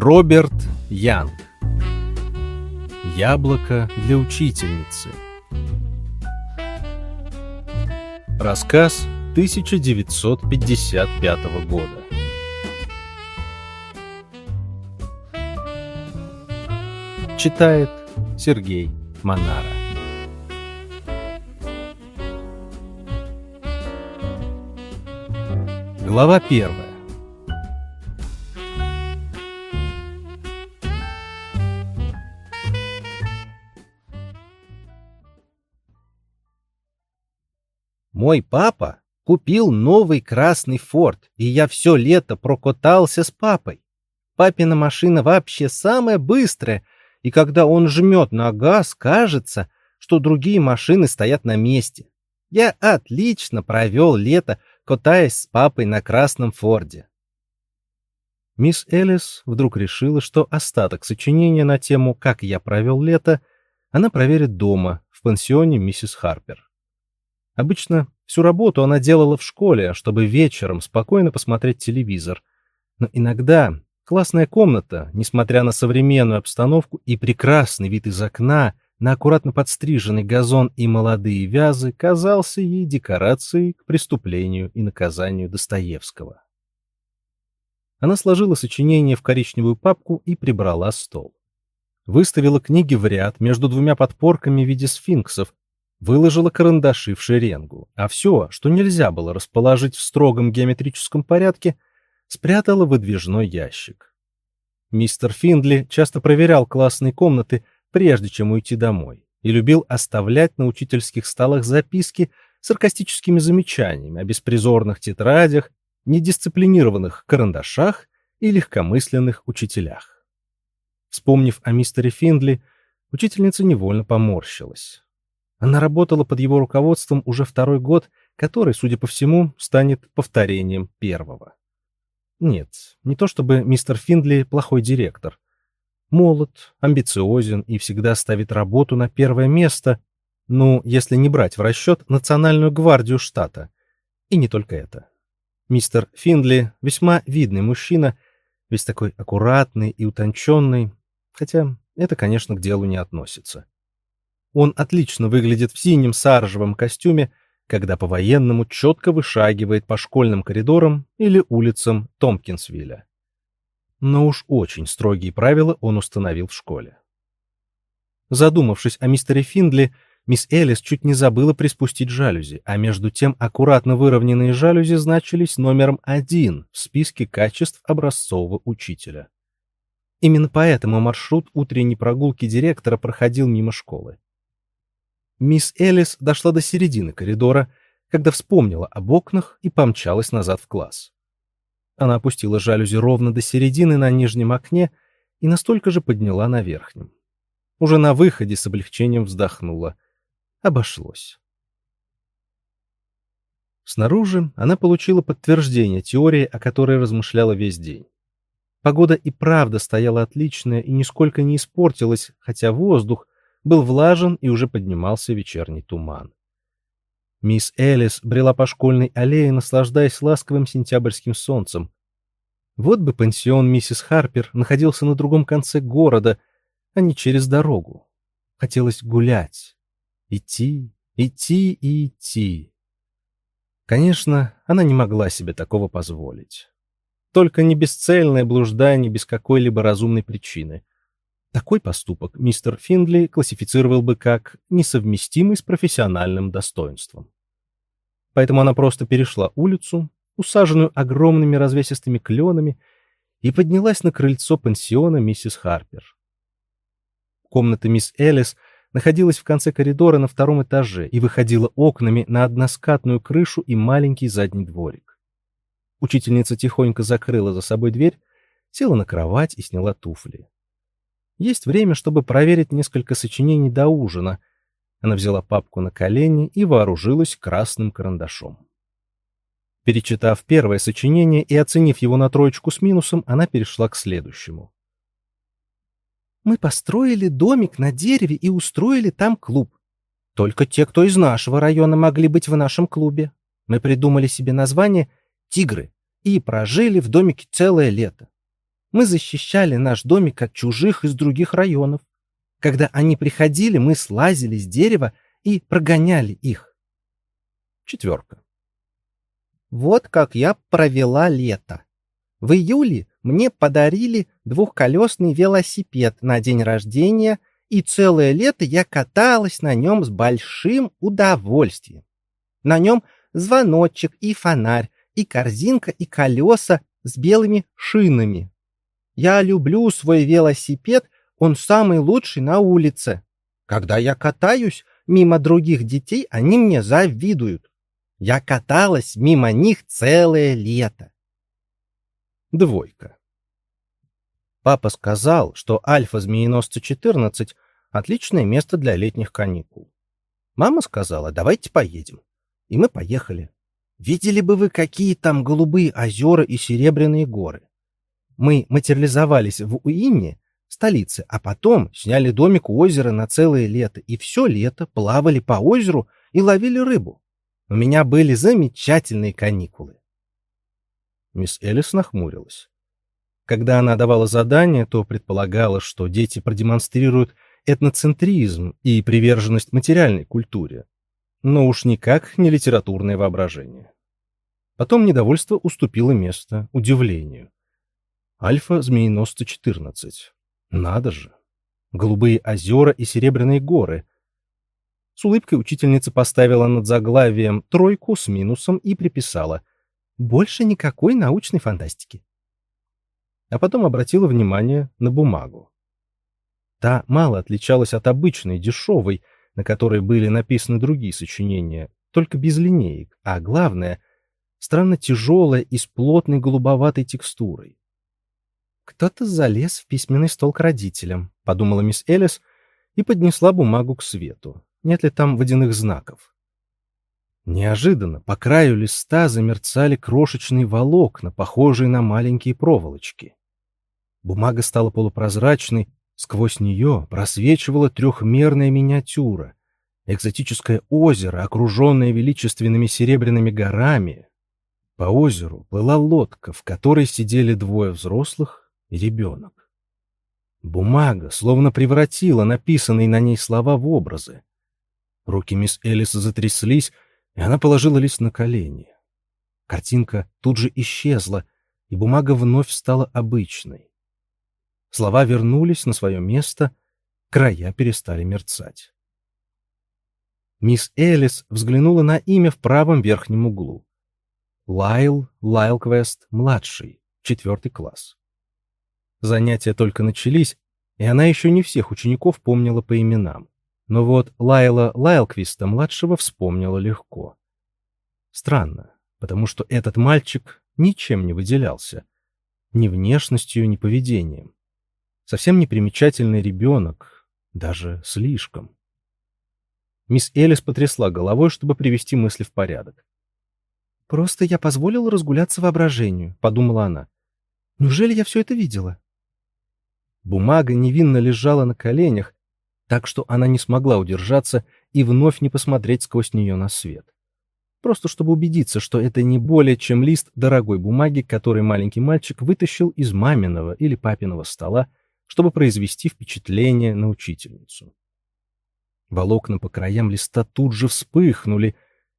Роберт Янг. Яблоко для учительницы Рассказ 1955 года. Читает Сергей Монара. Глава первая Мой папа купил новый красный форт, и я все лето прокатался с папой. Папина машина вообще самая быстрая, и когда он жмет на газ, кажется, что другие машины стоят на месте. Я отлично провел лето, катаясь с папой на красном форде. Мисс Элис вдруг решила, что остаток сочинения на тему «Как я провел лето» она проверит дома, в пансионе миссис Харпер. Обычно всю работу она делала в школе, чтобы вечером спокойно посмотреть телевизор. Но иногда классная комната, несмотря на современную обстановку и прекрасный вид из окна, на аккуратно подстриженный газон и молодые вязы, казался ей декорацией к преступлению и наказанию Достоевского. Она сложила сочинение в коричневую папку и прибрала стол. Выставила книги в ряд между двумя подпорками в виде сфинксов, выложила карандаши в шеренгу, а все, что нельзя было расположить в строгом геометрическом порядке, спрятала в выдвижной ящик. Мистер Финдли часто проверял классные комнаты, прежде чем уйти домой, и любил оставлять на учительских столах записки с саркастическими замечаниями о беспризорных тетрадях, недисциплинированных карандашах и легкомысленных учителях. Вспомнив о мистере Финдли, учительница невольно поморщилась. Она работала под его руководством уже второй год, который, судя по всему, станет повторением первого. Нет, не то чтобы мистер Финдли плохой директор. Молод, амбициозен и всегда ставит работу на первое место, ну, если не брать в расчет Национальную гвардию штата. И не только это. Мистер Финдли весьма видный мужчина, весь такой аккуратный и утонченный, хотя это, конечно, к делу не относится. Он отлично выглядит в синем саржевом костюме, когда по-военному четко вышагивает по школьным коридорам или улицам Томпкинсвилля. Но уж очень строгие правила он установил в школе. Задумавшись о мистере Финдли, мисс Элис чуть не забыла приспустить жалюзи, а между тем аккуратно выровненные жалюзи значились номером один в списке качеств образцового учителя. Именно поэтому маршрут утренней прогулки директора проходил мимо школы. Мисс Элис дошла до середины коридора, когда вспомнила об окнах и помчалась назад в класс. Она опустила жалюзи ровно до середины на нижнем окне и настолько же подняла на верхнем. Уже на выходе с облегчением вздохнула. Обошлось. Снаружи она получила подтверждение теории, о которой размышляла весь день. Погода и правда стояла отличная и нисколько не испортилась, хотя воздух, был влажен и уже поднимался вечерний туман. Мисс Элис брела по школьной аллее, наслаждаясь ласковым сентябрьским солнцем. Вот бы пансион миссис Харпер находился на другом конце города, а не через дорогу. Хотелось гулять, идти, идти и идти. Конечно, она не могла себе такого позволить. Только не бесцельное блуждание без какой-либо разумной причины. Такой поступок мистер Финдли классифицировал бы как несовместимый с профессиональным достоинством. Поэтому она просто перешла улицу, усаженную огромными развесистыми кленами, и поднялась на крыльцо пансиона миссис Харпер. Комната мисс Элис находилась в конце коридора на втором этаже и выходила окнами на односкатную крышу и маленький задний дворик. Учительница тихонько закрыла за собой дверь, села на кровать и сняла туфли. Есть время, чтобы проверить несколько сочинений до ужина. Она взяла папку на колени и вооружилась красным карандашом. Перечитав первое сочинение и оценив его на троечку с минусом, она перешла к следующему. Мы построили домик на дереве и устроили там клуб. Только те, кто из нашего района могли быть в нашем клубе. Мы придумали себе название «Тигры» и прожили в домике целое лето. Мы защищали наш домик от чужих из других районов. Когда они приходили, мы слазили с дерева и прогоняли их. Четверка. Вот как я провела лето. В июле мне подарили двухколесный велосипед на день рождения, и целое лето я каталась на нем с большим удовольствием. На нем звоночек и фонарь, и корзинка, и колеса с белыми шинами. Я люблю свой велосипед, он самый лучший на улице. Когда я катаюсь мимо других детей, они мне завидуют. Я каталась мимо них целое лето. Двойка. Папа сказал, что Альфа-Змееносца-14 — отличное место для летних каникул. Мама сказала, давайте поедем. И мы поехали. Видели бы вы, какие там голубые озера и серебряные горы. Мы материализовались в Уинне, столице, а потом сняли домик у озера на целое лето, и все лето плавали по озеру и ловили рыбу. У меня были замечательные каникулы. Мисс Элис нахмурилась. Когда она давала задания, то предполагала, что дети продемонстрируют этноцентризм и приверженность материальной культуре, но уж никак не литературное воображение. Потом недовольство уступило место удивлению. Альфа-змееносца-14. Надо же! Голубые озера и серебряные горы. С улыбкой учительница поставила над заглавием тройку с минусом и приписала «Больше никакой научной фантастики». А потом обратила внимание на бумагу. Та мало отличалась от обычной, дешевой, на которой были написаны другие сочинения, только без линеек, а главное, странно тяжелая и с плотной голубоватой текстурой. «Кто-то залез в письменный стол к родителям», — подумала мисс Элис и поднесла бумагу к свету. Нет ли там водяных знаков? Неожиданно по краю листа замерцали крошечные волокна, похожие на маленькие проволочки. Бумага стала полупрозрачной, Сквозь нее просвечивала трехмерная миниатюра. Экзотическое озеро, окруженное величественными серебряными горами. По озеру плыла лодка, в которой сидели двое взрослых ребенок. Бумага словно превратила написанные на ней слова в образы. Руки мисс Элис затряслись, и она положила лист на колени. Картинка тут же исчезла, и бумага вновь стала обычной. Слова вернулись на свое место, края перестали мерцать. Мисс Элис взглянула на имя в правом верхнем углу. Лайл Лайлквест, младший, четвертый класс. Занятия только начались, и она еще не всех учеников помнила по именам. Но вот Лайла Лайлквиста младшего вспомнила легко. Странно, потому что этот мальчик ничем не выделялся. Ни внешностью, ни поведением. Совсем непримечательный ребенок, даже слишком. Мисс Элис потрясла головой, чтобы привести мысли в порядок. «Просто я позволила разгуляться воображению», — подумала она. «Неужели я все это видела?» Бумага невинно лежала на коленях, так что она не смогла удержаться и вновь не посмотреть сквозь нее на свет. Просто чтобы убедиться, что это не более чем лист дорогой бумаги, который маленький мальчик вытащил из маминого или папиного стола чтобы произвести впечатление на учительницу. Волокна по краям листа тут же вспыхнули,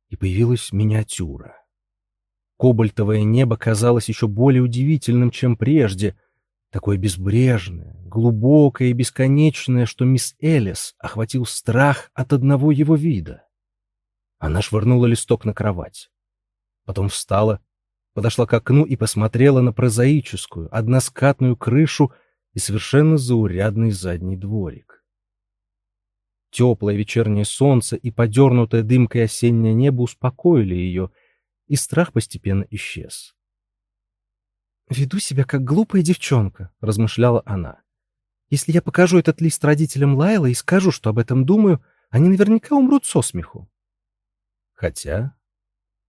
и появилась миниатюра. Кобальтовое небо казалось еще более удивительным, чем прежде, такое безбрежное, глубокое и бесконечное, что мисс Элис охватил страх от одного его вида. Она швырнула листок на кровать. Потом встала, подошла к окну и посмотрела на прозаическую, односкатную крышу и совершенно заурядный задний дворик. Теплое вечернее солнце и подернутое дымкой осеннее небо успокоили ее, и страх постепенно исчез. «Веду себя как глупая девчонка», — размышляла она. «Если я покажу этот лист родителям Лайла и скажу, что об этом думаю, они наверняка умрут со смеху». Хотя...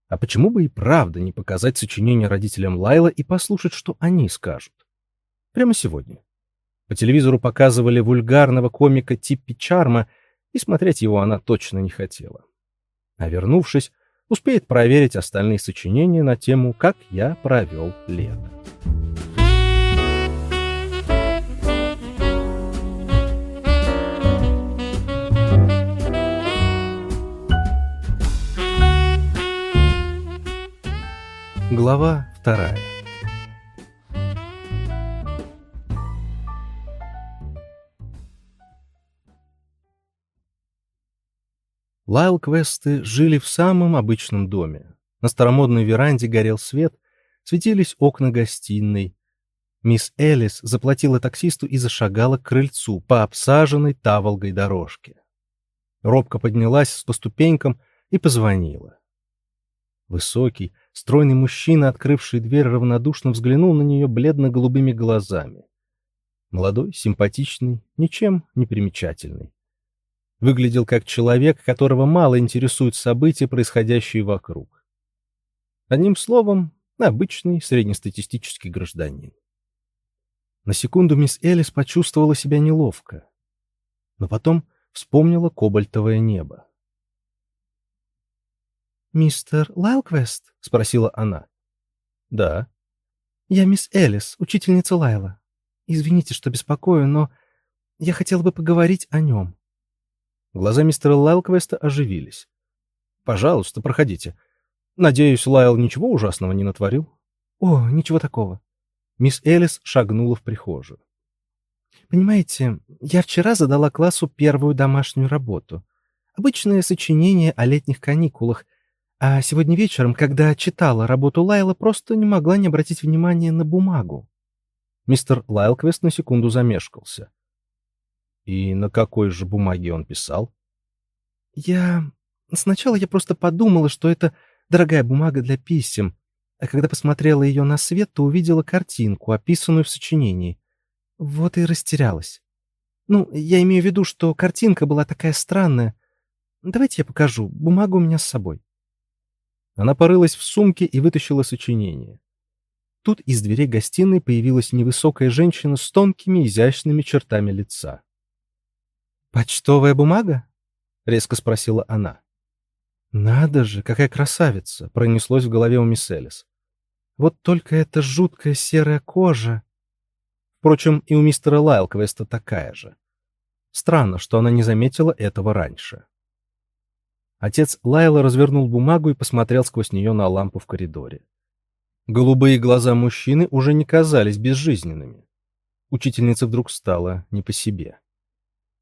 А почему бы и правда не показать сочинение родителям Лайла и послушать, что они скажут? Прямо сегодня. По телевизору показывали вульгарного комика Типпи Чарма, и смотреть его она точно не хотела. А вернувшись, успеет проверить остальные сочинения на тему «Как я провел лето». Глава вторая. Лайл Квесты жили в самом обычном доме. На старомодной веранде горел свет, светились окна гостиной. Мисс Элис заплатила таксисту и зашагала к крыльцу по обсаженной таволгой дорожке. Робко поднялась по ступенькам и позвонила. Высокий, стройный мужчина, открывший дверь, равнодушно взглянул на нее бледно-голубыми глазами. Молодой, симпатичный, ничем не примечательный. Выглядел как человек, которого мало интересуют события, происходящие вокруг. Одним словом, обычный среднестатистический гражданин. На секунду мисс Элис почувствовала себя неловко, но потом вспомнила кобальтовое небо. «Мистер Лайлквест?» — спросила она. «Да». «Я мисс Элис, учительница Лайла. Извините, что беспокою, но я хотела бы поговорить о нем». Глаза мистера Лайлквеста оживились. «Пожалуйста, проходите. Надеюсь, Лайл ничего ужасного не натворил?» «О, ничего такого». Мисс Элис шагнула в прихожую. «Понимаете, я вчера задала классу первую домашнюю работу. Обычное сочинение о летних каникулах — а сегодня вечером, когда читала работу Лайла, просто не могла не обратить внимания на бумагу. Мистер Лайлквест на секунду замешкался. И на какой же бумаге он писал? Я... Сначала я просто подумала, что это дорогая бумага для писем, а когда посмотрела ее на свет, то увидела картинку, описанную в сочинении. Вот и растерялась. Ну, я имею в виду, что картинка была такая странная. Давайте я покажу, бумага у меня с собой. Она порылась в сумке и вытащила сочинение. Тут из дверей гостиной появилась невысокая женщина с тонкими изящными чертами лица. «Почтовая бумага?» — резко спросила она. «Надо же, какая красавица!» — пронеслось в голове у мисс Элис. «Вот только эта жуткая серая кожа...» Впрочем, и у мистера Лайлквеста такая же. Странно, что она не заметила этого раньше. Отец Лайла развернул бумагу и посмотрел сквозь нее на лампу в коридоре. Голубые глаза мужчины уже не казались безжизненными. Учительница вдруг стала не по себе.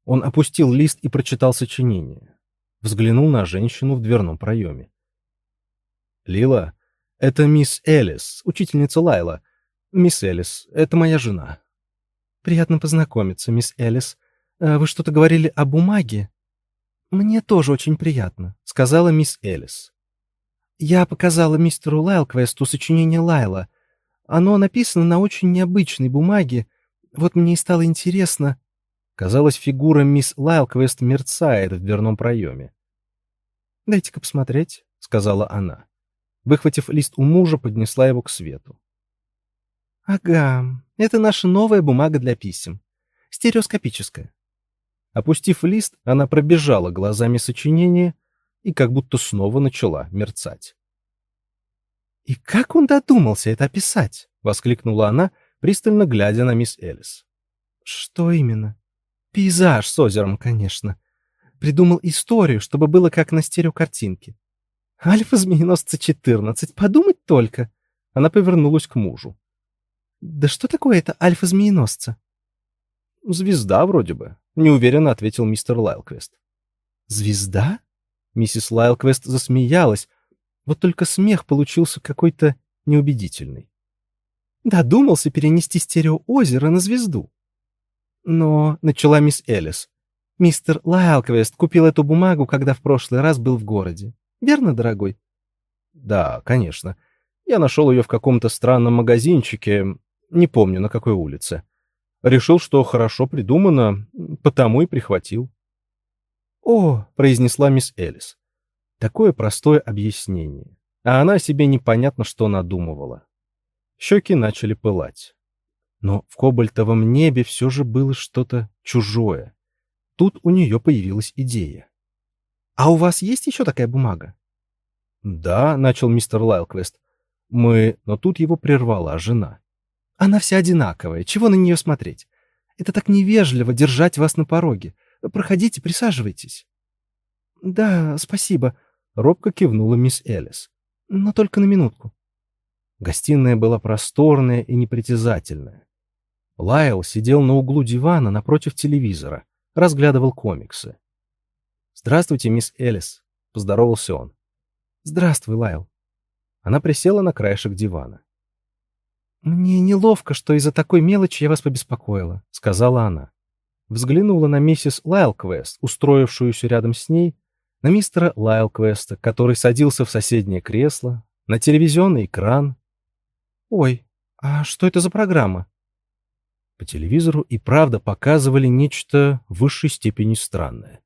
Он опустил лист и прочитал сочинение. Взглянул на женщину в дверном проеме. «Лила, это мисс Элис, учительница Лайла. Мисс Элис, это моя жена». «Приятно познакомиться, мисс Элис. Э, вы что-то говорили о бумаге?» «Мне тоже очень приятно», — сказала мисс Элис. «Я показала мистеру Лайлквесту сочинение Лайла. Оно написано на очень необычной бумаге. Вот мне и стало интересно...» Казалось, фигура мисс Лайлквест мерцает в дверном проеме. «Дайте-ка посмотреть», — сказала она. Выхватив лист у мужа, поднесла его к свету. «Ага, это наша новая бумага для писем. Стереоскопическая. Опустив лист, она пробежала глазами сочинение и как будто снова начала мерцать. «И как он додумался это описать?» — воскликнула она, пристально глядя на мисс Элис. «Что именно?» «Пейзаж с озером, конечно. Придумал историю, чтобы было как на стереокартинке. Альфа-змееносца 14, подумать только!» Она повернулась к мужу. «Да что такое это альфа-змееносца?» «Звезда вроде бы неуверенно ответил мистер Лайлквест. Звезда? Миссис Лайлквест засмеялась, вот только смех получился какой-то неубедительный. Додумался перенести стереоозеро на звезду. Но, начала мисс Элис, мистер Лайлквест купил эту бумагу, когда в прошлый раз был в городе. Верно, дорогой? Да, конечно. Я нашел ее в каком-то странном магазинчике, не помню, на какой улице. Решил, что хорошо придумано, потому и прихватил. «О!» — произнесла мисс Элис. Такое простое объяснение. А она себе непонятно что надумывала. Щеки начали пылать. Но в кобальтовом небе все же было что-то чужое. Тут у нее появилась идея. «А у вас есть еще такая бумага?» «Да», — начал мистер Лайлквест. «Мы...» Но тут его прервала жена. Она вся одинаковая, чего на нее смотреть? Это так невежливо держать вас на пороге. Проходите, присаживайтесь. Да, спасибо, робко кивнула мисс Элис. Но только на минутку. Гостиная была просторная и непритязательная. Лайл сидел на углу дивана напротив телевизора, разглядывал комиксы. «Здравствуйте, мисс Элис», — поздоровался он. «Здравствуй, Лайл». Она присела на краешек дивана. «Мне неловко, что из-за такой мелочи я вас побеспокоила», — сказала она. Взглянула на миссис Лайлквест, устроившуюся рядом с ней, на мистера Лайлквеста, который садился в соседнее кресло, на телевизионный экран. «Ой, а что это за программа?» По телевизору и правда показывали нечто в высшей степени странное.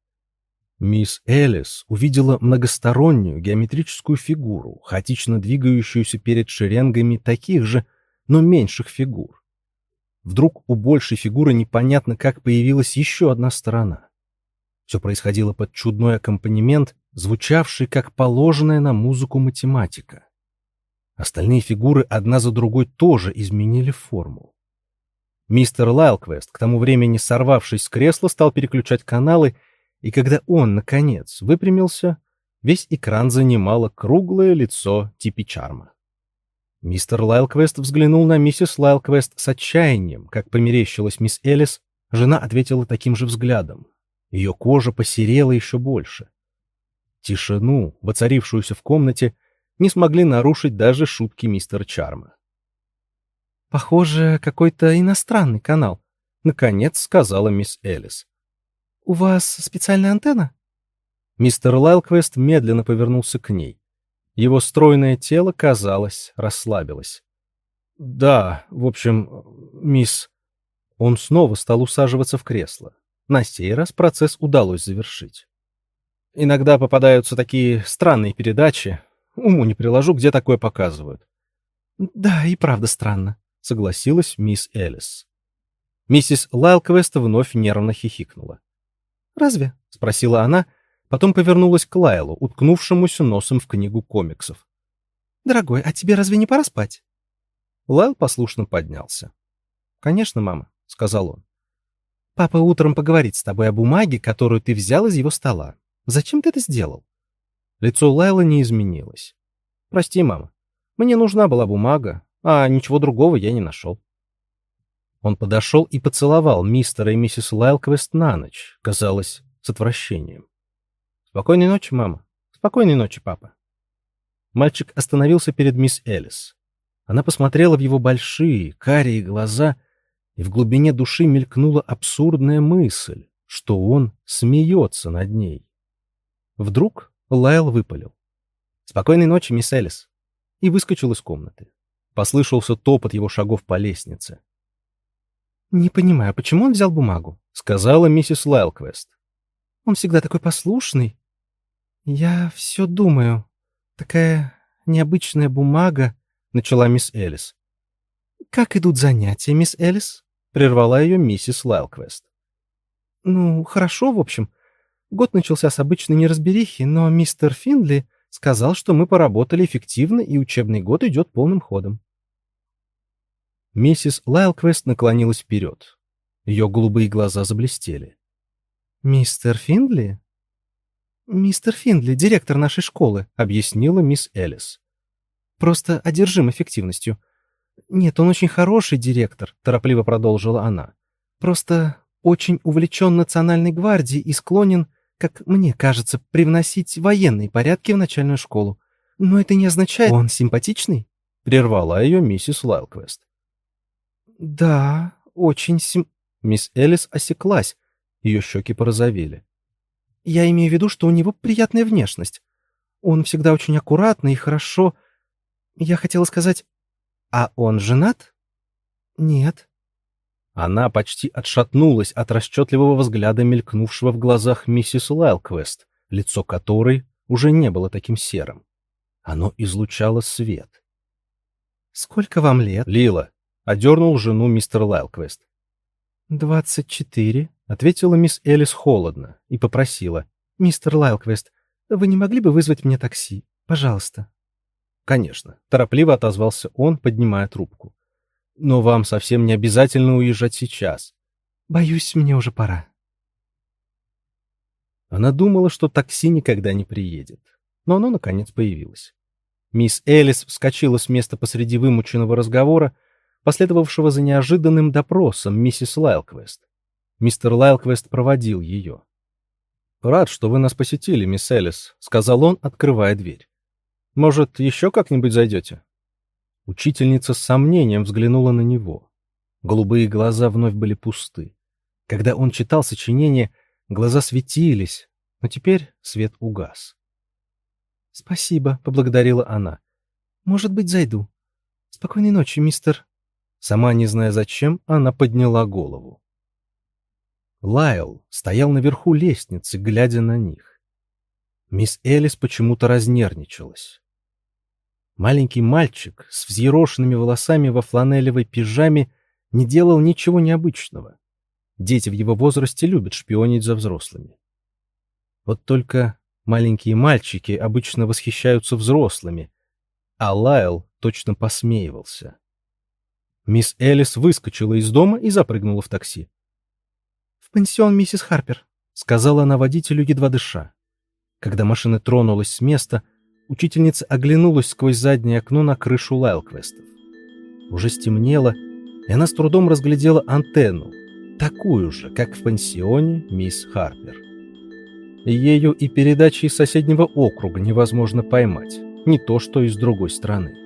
Мисс Элис увидела многостороннюю геометрическую фигуру, хаотично двигающуюся перед шеренгами таких же, но меньших фигур. Вдруг у большей фигуры непонятно как появилась еще одна сторона. Все происходило под чудной аккомпанемент, звучавший как положенная на музыку математика. Остальные фигуры одна за другой тоже изменили форму. Мистер Лайлквест, к тому времени сорвавшись с кресла, стал переключать каналы, и когда он, наконец, выпрямился, весь экран занимало круглое лицо Типи Чарма. Мистер Лайлквест взглянул на миссис Лайлквест с отчаянием, как померещилась мисс Элис, жена ответила таким же взглядом. Ее кожа посерела еще больше. Тишину, воцарившуюся в комнате, не смогли нарушить даже шутки мистера Чарма. «Похоже, какой-то иностранный канал», — наконец сказала мисс Элис. «У вас специальная антенна?» Мистер Лайлквест медленно повернулся к ней. Его стройное тело, казалось, расслабилось. «Да, в общем, мисс...» Он снова стал усаживаться в кресло. На сей раз процесс удалось завершить. Иногда попадаются такие странные передачи. Уму не приложу, где такое показывают. «Да, и правда странно», — согласилась мисс Элис. Миссис Лайлквест вновь нервно хихикнула. «Разве?» — спросила она, — Потом повернулась к Лайлу, уткнувшемуся носом в книгу комиксов. «Дорогой, а тебе разве не пора спать?» Лайл послушно поднялся. «Конечно, мама», — сказал он. «Папа утром поговорит с тобой о бумаге, которую ты взял из его стола. Зачем ты это сделал?» Лицо Лайла не изменилось. «Прости, мама. Мне нужна была бумага, а ничего другого я не нашел». Он подошел и поцеловал мистера и миссис Лайлквест на ночь, казалось, с отвращением. Спокойной ночи, мама. Спокойной ночи, папа. Мальчик остановился перед мисс Элис. Она посмотрела в его большие, карие глаза, и в глубине души мелькнула абсурдная мысль, что он смеется над ней. Вдруг Лайл выпалил. «Спокойной ночи, мисс Элис!» и выскочил из комнаты. Послышался топот его шагов по лестнице. «Не понимаю, почему он взял бумагу?» — сказала миссис Лайлквест. «Он всегда такой послушный, «Я все думаю. Такая необычная бумага», — начала мисс Элис. «Как идут занятия, мисс Элис?» — прервала ее миссис Лайлквест. «Ну, хорошо, в общем. Год начался с обычной неразберихи, но мистер Финдли сказал, что мы поработали эффективно, и учебный год идет полным ходом». Миссис Лайлквест наклонилась вперед. Ее голубые глаза заблестели. «Мистер Финдли?» «Мистер Финдли, директор нашей школы», — объяснила мисс Элис. «Просто одержим эффективностью». «Нет, он очень хороший директор», — торопливо продолжила она. «Просто очень увлечен национальной гвардией и склонен, как мне кажется, привносить военные порядки в начальную школу. Но это не означает... Он симпатичный?» — прервала ее миссис Лайлквест. «Да, очень сим...» Мисс Элис осеклась, ее щеки порозовели. Я имею в виду, что у него приятная внешность. Он всегда очень аккуратный и хорошо... Я хотела сказать... А он женат? Нет. Она почти отшатнулась от расчетливого взгляда, мелькнувшего в глазах миссис Лайлквест, лицо которой уже не было таким серым. Оно излучало свет. «Сколько вам лет?» «Лила», — одернул жену мистер Лайлквест. «Двадцать четыре», — ответила мисс Элис холодно и попросила. «Мистер Лайлквест, вы не могли бы вызвать мне такси? Пожалуйста». «Конечно», — торопливо отозвался он, поднимая трубку. «Но вам совсем не обязательно уезжать сейчас». «Боюсь, мне уже пора». Она думала, что такси никогда не приедет, но оно, наконец, появилось. Мисс Элис вскочила с места посреди вымученного разговора, последовавшего за неожиданным допросом миссис Лайлквест. Мистер Лайлквест проводил ее. «Рад, что вы нас посетили, мисс Элис», — сказал он, открывая дверь. «Может, еще как-нибудь зайдете?» Учительница с сомнением взглянула на него. Голубые глаза вновь были пусты. Когда он читал сочинение, глаза светились, но теперь свет угас. «Спасибо», — поблагодарила она. «Может быть, зайду. Спокойной ночи, мистер...» Сама не зная зачем, она подняла голову. Лайл стоял наверху лестницы, глядя на них. Мисс Элис почему-то разнервничалась. Маленький мальчик с взъерошенными волосами во фланелевой пижаме не делал ничего необычного. Дети в его возрасте любят шпионить за взрослыми. Вот только маленькие мальчики обычно восхищаются взрослыми, а Лайл точно посмеивался. Мисс Элис выскочила из дома и запрыгнула в такси пансион миссис Харпер», — сказала она водителю, едва дыша. Когда машина тронулась с места, учительница оглянулась сквозь заднее окно на крышу Лайлквестов. Уже стемнело, и она с трудом разглядела антенну, такую же, как в пансионе мисс Харпер. Ею и передачи из соседнего округа невозможно поймать, не то что из другой страны.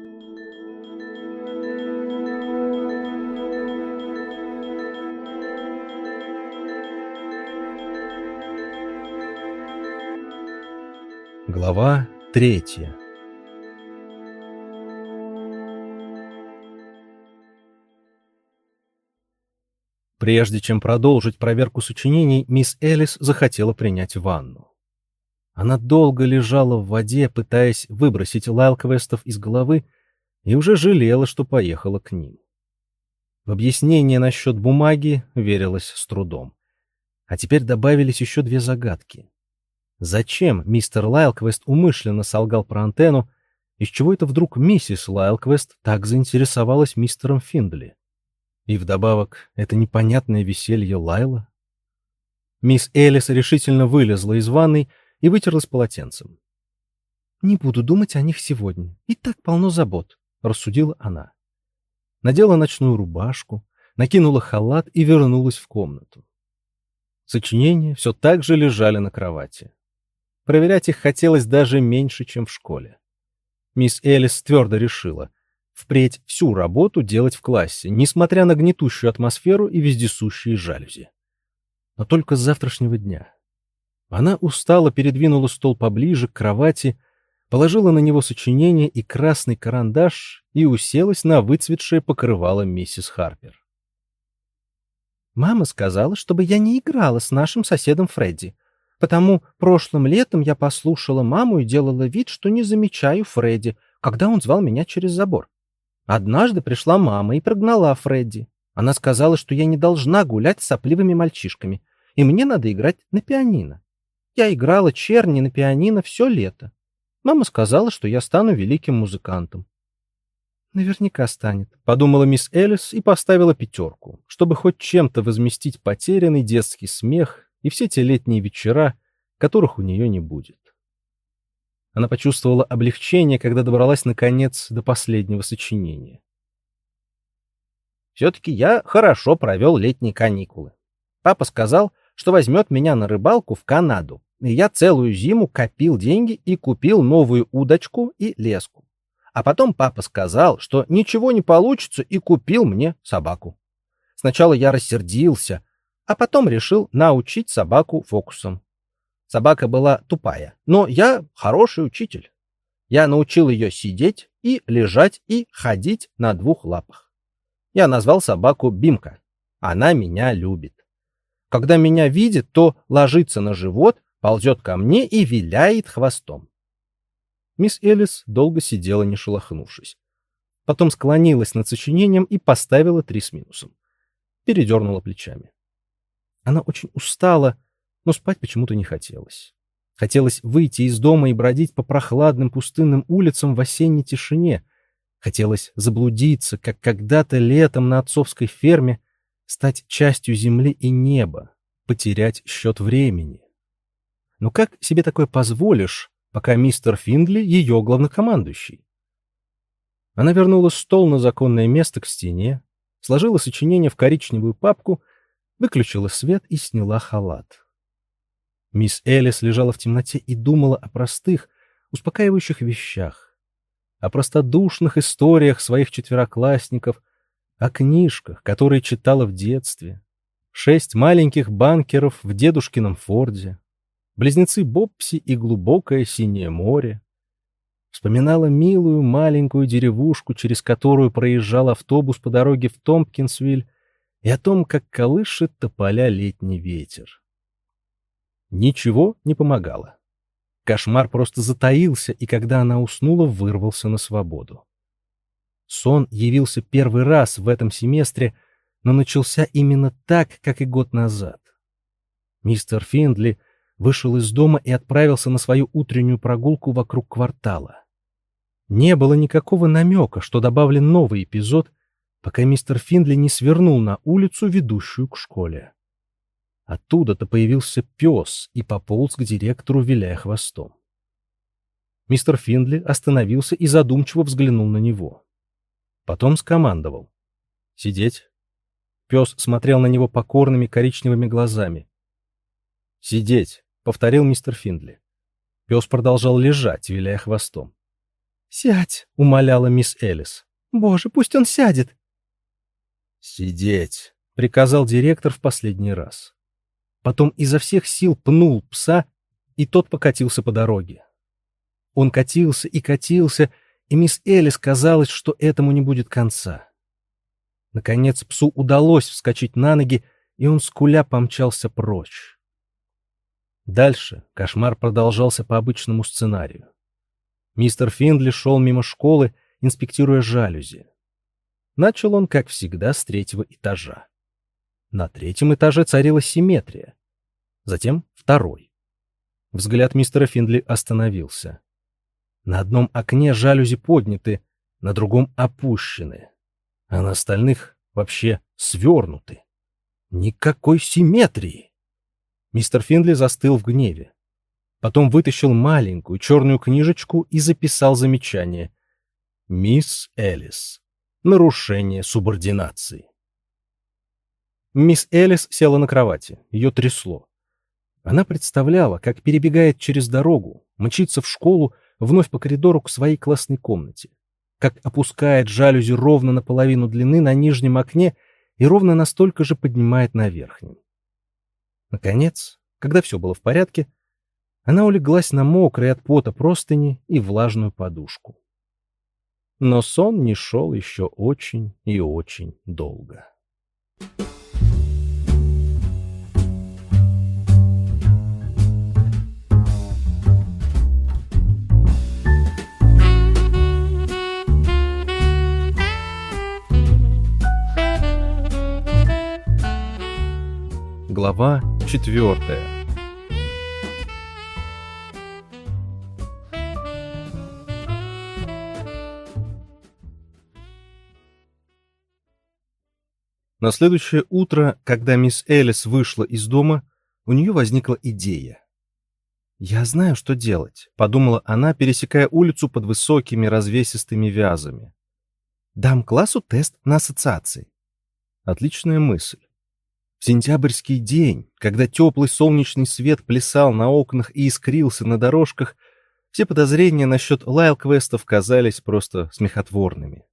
Глава третья Прежде чем продолжить проверку сочинений, мисс Элис захотела принять ванну. Она долго лежала в воде, пытаясь выбросить Лайлквестов из головы, и уже жалела, что поехала к ним. В объяснение насчет бумаги верилось с трудом. А теперь добавились еще две загадки. Зачем мистер Лайлквест умышленно солгал про антенну, из чего это вдруг миссис Лайлквест так заинтересовалась мистером Финдли? И вдобавок, это непонятное веселье Лайла? Мисс Элис решительно вылезла из ванной и вытерлась полотенцем. «Не буду думать о них сегодня. И так полно забот», — рассудила она. Надела ночную рубашку, накинула халат и вернулась в комнату. Сочинения все так же лежали на кровати. Проверять их хотелось даже меньше, чем в школе. Мисс Элис твердо решила впредь всю работу делать в классе, несмотря на гнетущую атмосферу и вездесущие жалюзи. Но только с завтрашнего дня. Она устало передвинула стол поближе к кровати, положила на него сочинение и красный карандаш и уселась на выцветшее покрывало миссис Харпер. «Мама сказала, чтобы я не играла с нашим соседом Фредди», Потому прошлым летом я послушала маму и делала вид, что не замечаю Фредди, когда он звал меня через забор. Однажды пришла мама и прогнала Фредди. Она сказала, что я не должна гулять с сопливыми мальчишками, и мне надо играть на пианино. Я играла черни на пианино все лето. Мама сказала, что я стану великим музыкантом. Наверняка станет, подумала мисс Элис и поставила пятерку, чтобы хоть чем-то возместить потерянный детский смех и все те летние вечера, которых у нее не будет. Она почувствовала облегчение, когда добралась, наконец, до последнего сочинения. «Все-таки я хорошо провел летние каникулы. Папа сказал, что возьмет меня на рыбалку в Канаду, и я целую зиму копил деньги и купил новую удочку и леску. А потом папа сказал, что ничего не получится, и купил мне собаку. Сначала я рассердился, а потом решил научить собаку фокусам. Собака была тупая, но я хороший учитель. Я научил ее сидеть и лежать и ходить на двух лапах. Я назвал собаку Бимка. Она меня любит. Когда меня видит, то ложится на живот, ползет ко мне и виляет хвостом. Мисс Элис долго сидела, не шелохнувшись. Потом склонилась над сочинением и поставила три с минусом. Передернула плечами. Она очень устала, но спать почему-то не хотелось. Хотелось выйти из дома и бродить по прохладным пустынным улицам в осенней тишине. Хотелось заблудиться, как когда-то летом на отцовской ферме, стать частью земли и неба, потерять счет времени. Но как себе такое позволишь, пока мистер Финдли ее главнокомандующий? Она вернула стол на законное место к стене, сложила сочинение в коричневую папку, выключила свет и сняла халат. Мисс Элис лежала в темноте и думала о простых, успокаивающих вещах, о простодушных историях своих четвероклассников, о книжках, которые читала в детстве. Шесть маленьких банкеров в дедушкином Форде, близнецы Бобси и глубокое синее море. Вспоминала милую маленькую деревушку, через которую проезжал автобус по дороге в Томпкинсвиль, и о том, как колышет тополя летний ветер. Ничего не помогало. Кошмар просто затаился, и когда она уснула, вырвался на свободу. Сон явился первый раз в этом семестре, но начался именно так, как и год назад. Мистер Финдли вышел из дома и отправился на свою утреннюю прогулку вокруг квартала. Не было никакого намека, что добавлен новый эпизод, пока мистер Финдли не свернул на улицу, ведущую к школе. Оттуда-то появился пес и пополз к директору, виляя хвостом. Мистер Финдли остановился и задумчиво взглянул на него. Потом скомандовал. «Сидеть». Пес смотрел на него покорными коричневыми глазами. «Сидеть», — повторил мистер Финдли. Пес продолжал лежать, виляя хвостом. «Сядь», — умоляла мисс Элис. «Боже, пусть он сядет». «Сидеть», — приказал директор в последний раз потом изо всех сил пнул пса, и тот покатился по дороге. Он катился и катился, и мисс Элис казалось, что этому не будет конца. Наконец псу удалось вскочить на ноги, и он скуля помчался прочь. Дальше кошмар продолжался по обычному сценарию. Мистер Финдли шел мимо школы, инспектируя жалюзи. Начал он, как всегда, с третьего этажа. На третьем этаже царила симметрия затем второй. Взгляд мистера Финдли остановился. На одном окне жалюзи подняты, на другом опущены, а на остальных вообще свернуты. Никакой симметрии. Мистер Финдли застыл в гневе. Потом вытащил маленькую черную книжечку и записал замечание. «Мисс Элис. Нарушение субординации». Мисс Элис села на кровати. Ее трясло. Она представляла, как перебегает через дорогу, мчится в школу, вновь по коридору к своей классной комнате, как опускает жалюзи ровно наполовину длины на нижнем окне и ровно настолько же поднимает на верхнем. Наконец, когда все было в порядке, она улеглась на мокрые от пота простыни и влажную подушку. Но сон не шел еще очень и очень долго. Глава четвертая На следующее утро, когда мисс Элис вышла из дома, у нее возникла идея. «Я знаю, что делать», — подумала она, пересекая улицу под высокими развесистыми вязами. «Дам классу тест на ассоциации». Отличная мысль. В сентябрьский день, когда теплый солнечный свет плясал на окнах и искрился на дорожках, все подозрения насчет лайл-квестов казались просто смехотворными.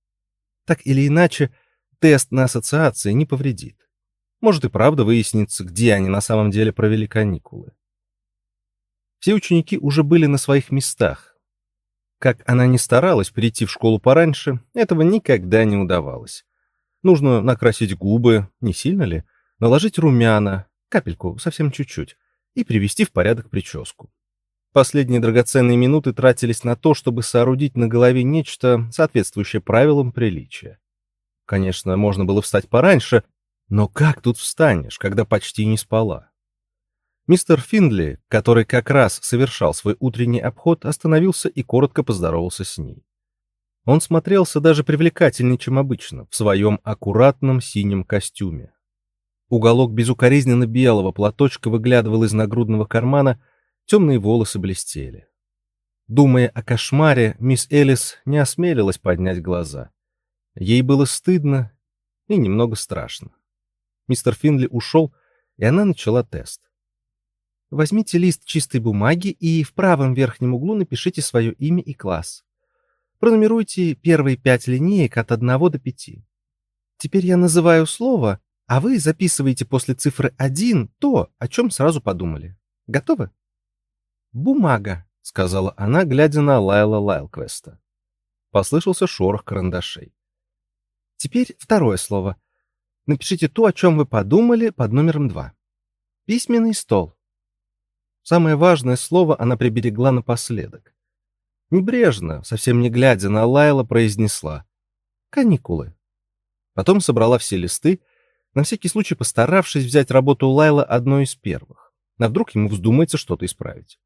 Так или иначе, тест на ассоциации не повредит. Может и правда выяснится, где они на самом деле провели каникулы. Все ученики уже были на своих местах. Как она ни старалась прийти в школу пораньше, этого никогда не удавалось. Нужно накрасить губы, не сильно ли? наложить румяна, капельку, совсем чуть-чуть, и привести в порядок прическу. Последние драгоценные минуты тратились на то, чтобы соорудить на голове нечто, соответствующее правилам приличия. Конечно, можно было встать пораньше, но как тут встанешь, когда почти не спала? Мистер Финдли, который как раз совершал свой утренний обход, остановился и коротко поздоровался с ней. Он смотрелся даже привлекательнее, чем обычно, в своем аккуратном синем костюме. Уголок безукоризненно белого платочка выглядывал из нагрудного кармана, темные волосы блестели. Думая о кошмаре, мисс Элис не осмелилась поднять глаза. Ей было стыдно и немного страшно. Мистер Финли ушел, и она начала тест. Возьмите лист чистой бумаги и в правом верхнем углу напишите свое имя и класс. Пронумеруйте первые пять линеек от 1 до 5. Теперь я называю слово, а вы записываете после цифры 1 то, о чем сразу подумали. Готовы? Бумага, сказала она, глядя на Лайла Лайлквеста. Послышался шорох карандашей. Теперь второе слово. Напишите то, о чем вы подумали, под номером 2. Письменный стол. Самое важное слово она приберегла напоследок. Небрежно, совсем не глядя на Лайла, произнесла «Каникулы». Потом собрала все листы, на всякий случай постаравшись взять работу Лайла одной из первых. На вдруг ему вздумается что-то исправить.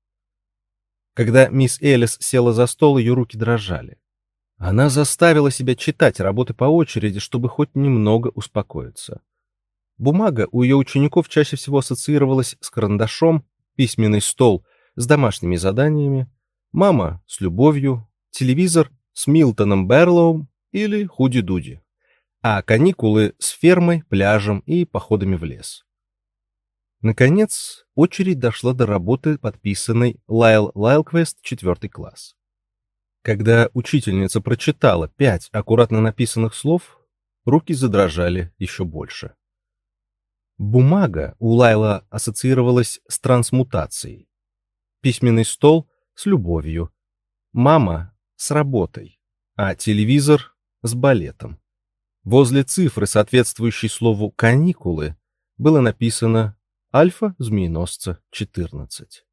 Когда мисс Элис села за стол, ее руки дрожали. Она заставила себя читать работы по очереди, чтобы хоть немного успокоиться. Бумага у ее учеников чаще всего ассоциировалась с карандашом, письменный стол с домашними заданиями, мама с любовью, телевизор с Милтоном Берлоу или Худи-Дуди, а каникулы с фермой, пляжем и походами в лес. Наконец, очередь дошла до работы, подписанной Лайл Лайлквест, четвертый класс. Когда учительница прочитала пять аккуратно написанных слов, руки задрожали еще больше. Бумага у Лайла ассоциировалась с трансмутацией. Письменный стол — с любовью. Мама — с работой. А телевизор — с балетом. Возле цифры, соответствующей слову «каникулы», было написано Альфа-змееносца 14.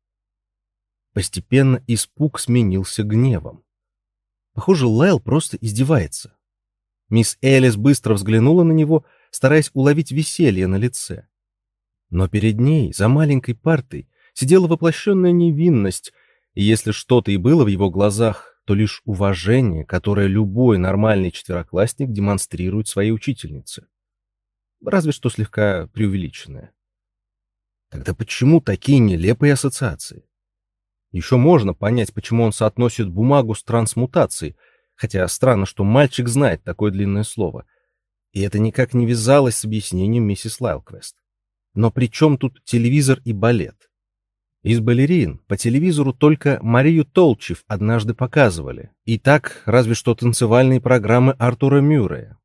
Постепенно испуг сменился гневом. Похоже, Лайл просто издевается. Мисс Элис быстро взглянула на него, стараясь уловить веселье на лице. Но перед ней, за маленькой партой, сидела воплощенная невинность, и если что-то и было в его глазах, то лишь уважение, которое любой нормальный четвероклассник демонстрирует своей учительнице. Разве что слегка преувеличенное. Тогда почему такие нелепые ассоциации? Еще можно понять, почему он соотносит бумагу с трансмутацией, хотя странно, что мальчик знает такое длинное слово. И это никак не вязалось с объяснением миссис Лайлквест. Но при чем тут телевизор и балет? Из балерин по телевизору только Марию Толчев однажды показывали. И так разве что танцевальные программы Артура Мюррея.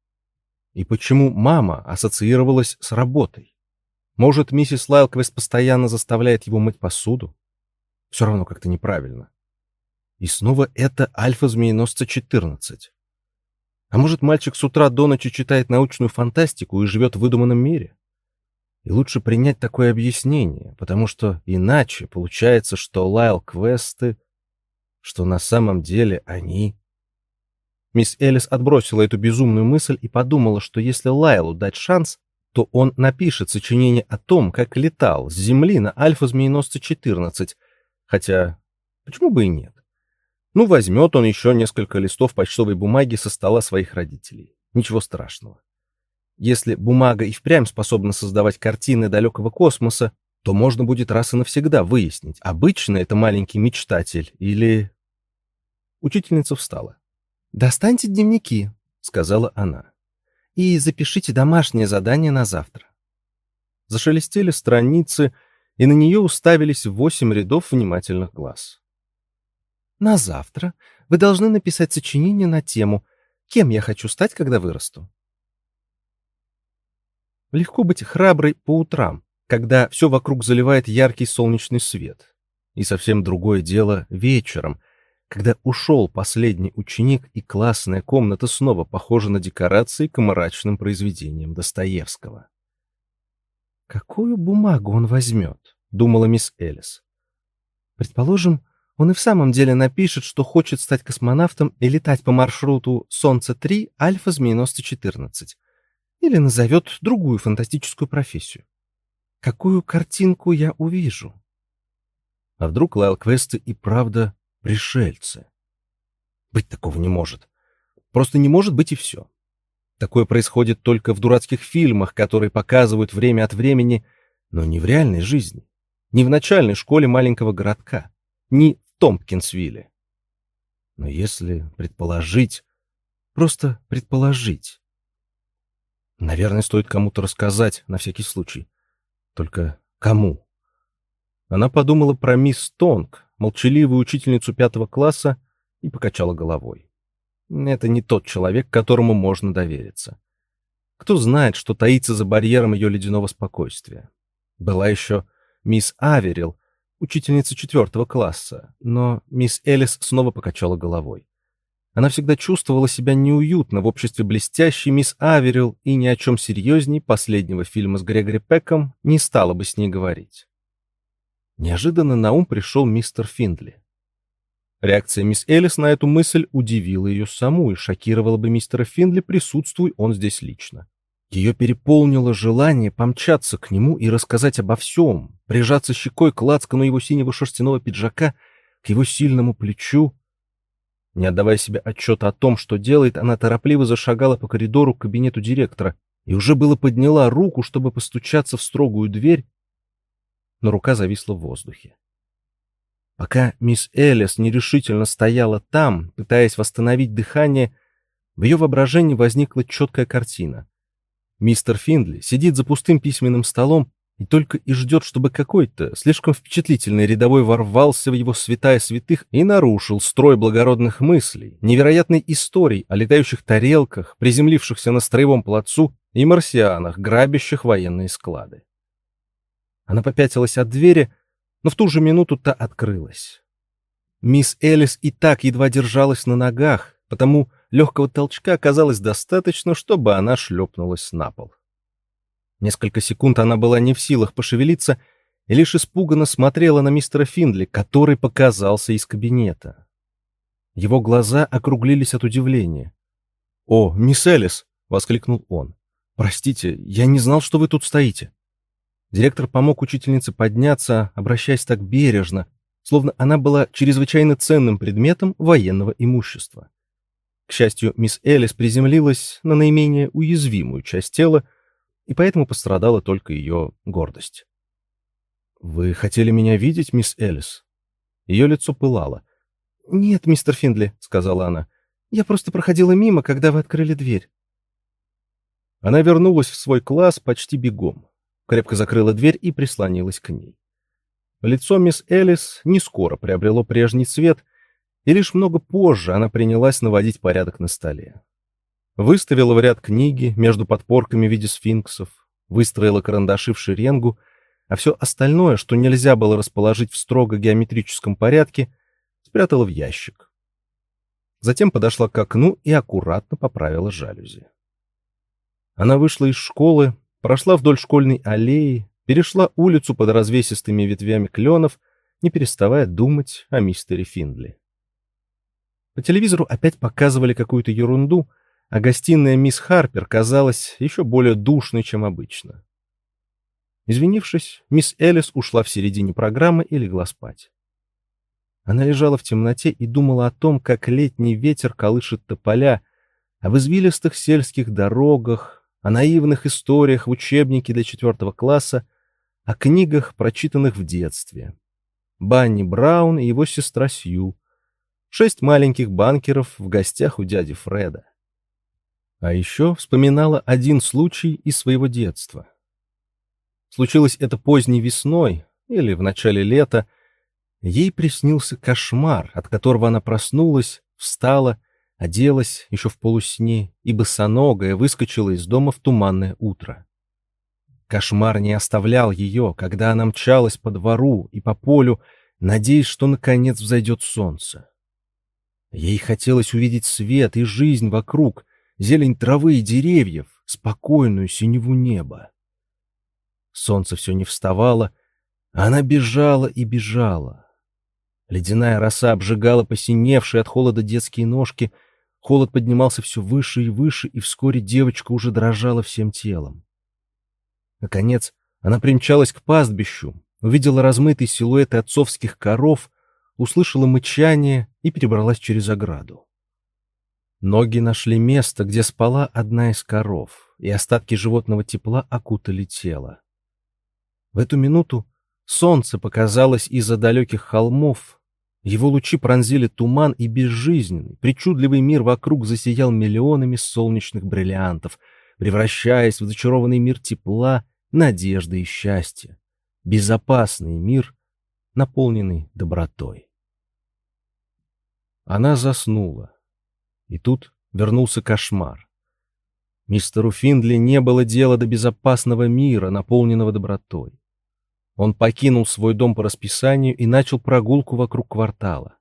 И почему мама ассоциировалась с работой? Может, миссис Лайлквест постоянно заставляет его мыть посуду? Все равно как-то неправильно. И снова это альфа-змееносца 14. А может, мальчик с утра до ночи читает научную фантастику и живет в выдуманном мире? И лучше принять такое объяснение, потому что иначе получается, что Лайл-квесты, что на самом деле они... Мисс Элис отбросила эту безумную мысль и подумала, что если Лайлу дать шанс, то он напишет сочинение о том, как летал с Земли на Альфа-змееносца-14, хотя почему бы и нет? Ну, возьмет он еще несколько листов почтовой бумаги со стола своих родителей. Ничего страшного. Если бумага и впрямь способна создавать картины далекого космоса, то можно будет раз и навсегда выяснить, обычно это маленький мечтатель или... Учительница встала. «Достаньте дневники», — сказала она и запишите домашнее задание на завтра. Зашелестели страницы, и на нее уставились восемь рядов внимательных глаз. На завтра вы должны написать сочинение на тему «Кем я хочу стать, когда вырасту?». Легко быть храброй по утрам, когда все вокруг заливает яркий солнечный свет. И совсем другое дело вечером, когда ушел последний ученик, и классная комната снова похожа на декорации к мрачным произведениям Достоевского. «Какую бумагу он возьмет?» — думала мисс Элис. «Предположим, он и в самом деле напишет, что хочет стать космонавтом и летать по маршруту Солнце-3, Альфа-Змееносца-14. Или назовет другую фантастическую профессию. Какую картинку я увижу?» А вдруг Лайл Квесты и правда Пришельцы. Быть такого не может. Просто не может быть и все. Такое происходит только в дурацких фильмах, которые показывают время от времени, но не в реальной жизни. Не в начальной школе маленького городка. Не в Томпкинсвилле. Но если предположить, просто предположить. Наверное, стоит кому-то рассказать, на всякий случай. Только кому? Она подумала про мисс Тонг, молчаливую учительницу пятого класса, и покачала головой. Это не тот человек, которому можно довериться. Кто знает, что таится за барьером ее ледяного спокойствия. Была еще мисс Аверил, учительница четвертого класса, но мисс Элис снова покачала головой. Она всегда чувствовала себя неуютно в обществе блестящей мисс Аверил и ни о чем серьезней последнего фильма с Грегори Пеком не стала бы с ней говорить. Неожиданно на ум пришел мистер Финдли. Реакция мисс Элис на эту мысль удивила ее саму и шокировала бы мистера Финдли, присутствуй он здесь лично. Ее переполнило желание помчаться к нему и рассказать обо всем, прижаться щекой к лацкану его синего шерстяного пиджака, к его сильному плечу. Не отдавая себе отчета о том, что делает, она торопливо зашагала по коридору к кабинету директора и уже было подняла руку, чтобы постучаться в строгую дверь, но рука зависла в воздухе. Пока мисс Элис нерешительно стояла там, пытаясь восстановить дыхание, в ее воображении возникла четкая картина. Мистер Финдли сидит за пустым письменным столом и только и ждет, чтобы какой-то слишком впечатлительный рядовой ворвался в его святая святых и нарушил строй благородных мыслей, невероятной историй о летающих тарелках, приземлившихся на строевом плацу и марсианах, грабящих военные склады. Она попятилась от двери, но в ту же минуту та открылась. Мисс Элис и так едва держалась на ногах, потому легкого толчка оказалось достаточно, чтобы она шлепнулась на пол. Несколько секунд она была не в силах пошевелиться и лишь испуганно смотрела на мистера Финдли, который показался из кабинета. Его глаза округлились от удивления. «О, мисс Элис!» — воскликнул он. «Простите, я не знал, что вы тут стоите». Директор помог учительнице подняться, обращаясь так бережно, словно она была чрезвычайно ценным предметом военного имущества. К счастью, мисс Элис приземлилась на наименее уязвимую часть тела, и поэтому пострадала только ее гордость. «Вы хотели меня видеть, мисс Элис?» Ее лицо пылало. «Нет, мистер Финдли», — сказала она. «Я просто проходила мимо, когда вы открыли дверь». Она вернулась в свой класс почти бегом крепко закрыла дверь и прислонилась к ней. Лицо мисс Элис не скоро приобрело прежний цвет, и лишь много позже она принялась наводить порядок на столе. Выставила в ряд книги между подпорками в виде сфинксов, выстроила карандаши в шеренгу, а все остальное, что нельзя было расположить в строго геометрическом порядке, спрятала в ящик. Затем подошла к окну и аккуратно поправила жалюзи. Она вышла из школы, прошла вдоль школьной аллеи, перешла улицу под развесистыми ветвями кленов, не переставая думать о мистере Финдли. По телевизору опять показывали какую-то ерунду, а гостиная мисс Харпер казалась еще более душной, чем обычно. Извинившись, мисс Элис ушла в середине программы и легла спать. Она лежала в темноте и думала о том, как летний ветер колышет тополя, а в извилистых сельских дорогах, о наивных историях в учебнике для четвертого класса, о книгах, прочитанных в детстве. Банни Браун и его сестра Сью. Шесть маленьких банкеров в гостях у дяди Фреда. А еще вспоминала один случай из своего детства. Случилось это поздней весной или в начале лета. Ей приснился кошмар, от которого она проснулась, встала оделась еще в полусне и босоногая выскочила из дома в туманное утро. Кошмар не оставлял ее, когда она мчалась по двору и по полю, надеясь, что наконец взойдет солнце. Ей хотелось увидеть свет и жизнь вокруг, зелень травы и деревьев, спокойную синеву неба. Солнце все не вставало, она бежала и бежала. Ледяная роса обжигала посиневшие от холода детские ножки — Холод поднимался все выше и выше, и вскоре девочка уже дрожала всем телом. Наконец, она примчалась к пастбищу, увидела размытые силуэты отцовских коров, услышала мычание и перебралась через ограду. Ноги нашли место, где спала одна из коров, и остатки животного тепла окутали тело. В эту минуту солнце показалось из-за далеких холмов, Его лучи пронзили туман, и безжизненный, причудливый мир вокруг засиял миллионами солнечных бриллиантов, превращаясь в зачарованный мир тепла, надежды и счастья. Безопасный мир, наполненный добротой. Она заснула. И тут вернулся кошмар. Мистеру Финдли не было дела до безопасного мира, наполненного добротой. Он покинул свой дом по расписанию и начал прогулку вокруг квартала.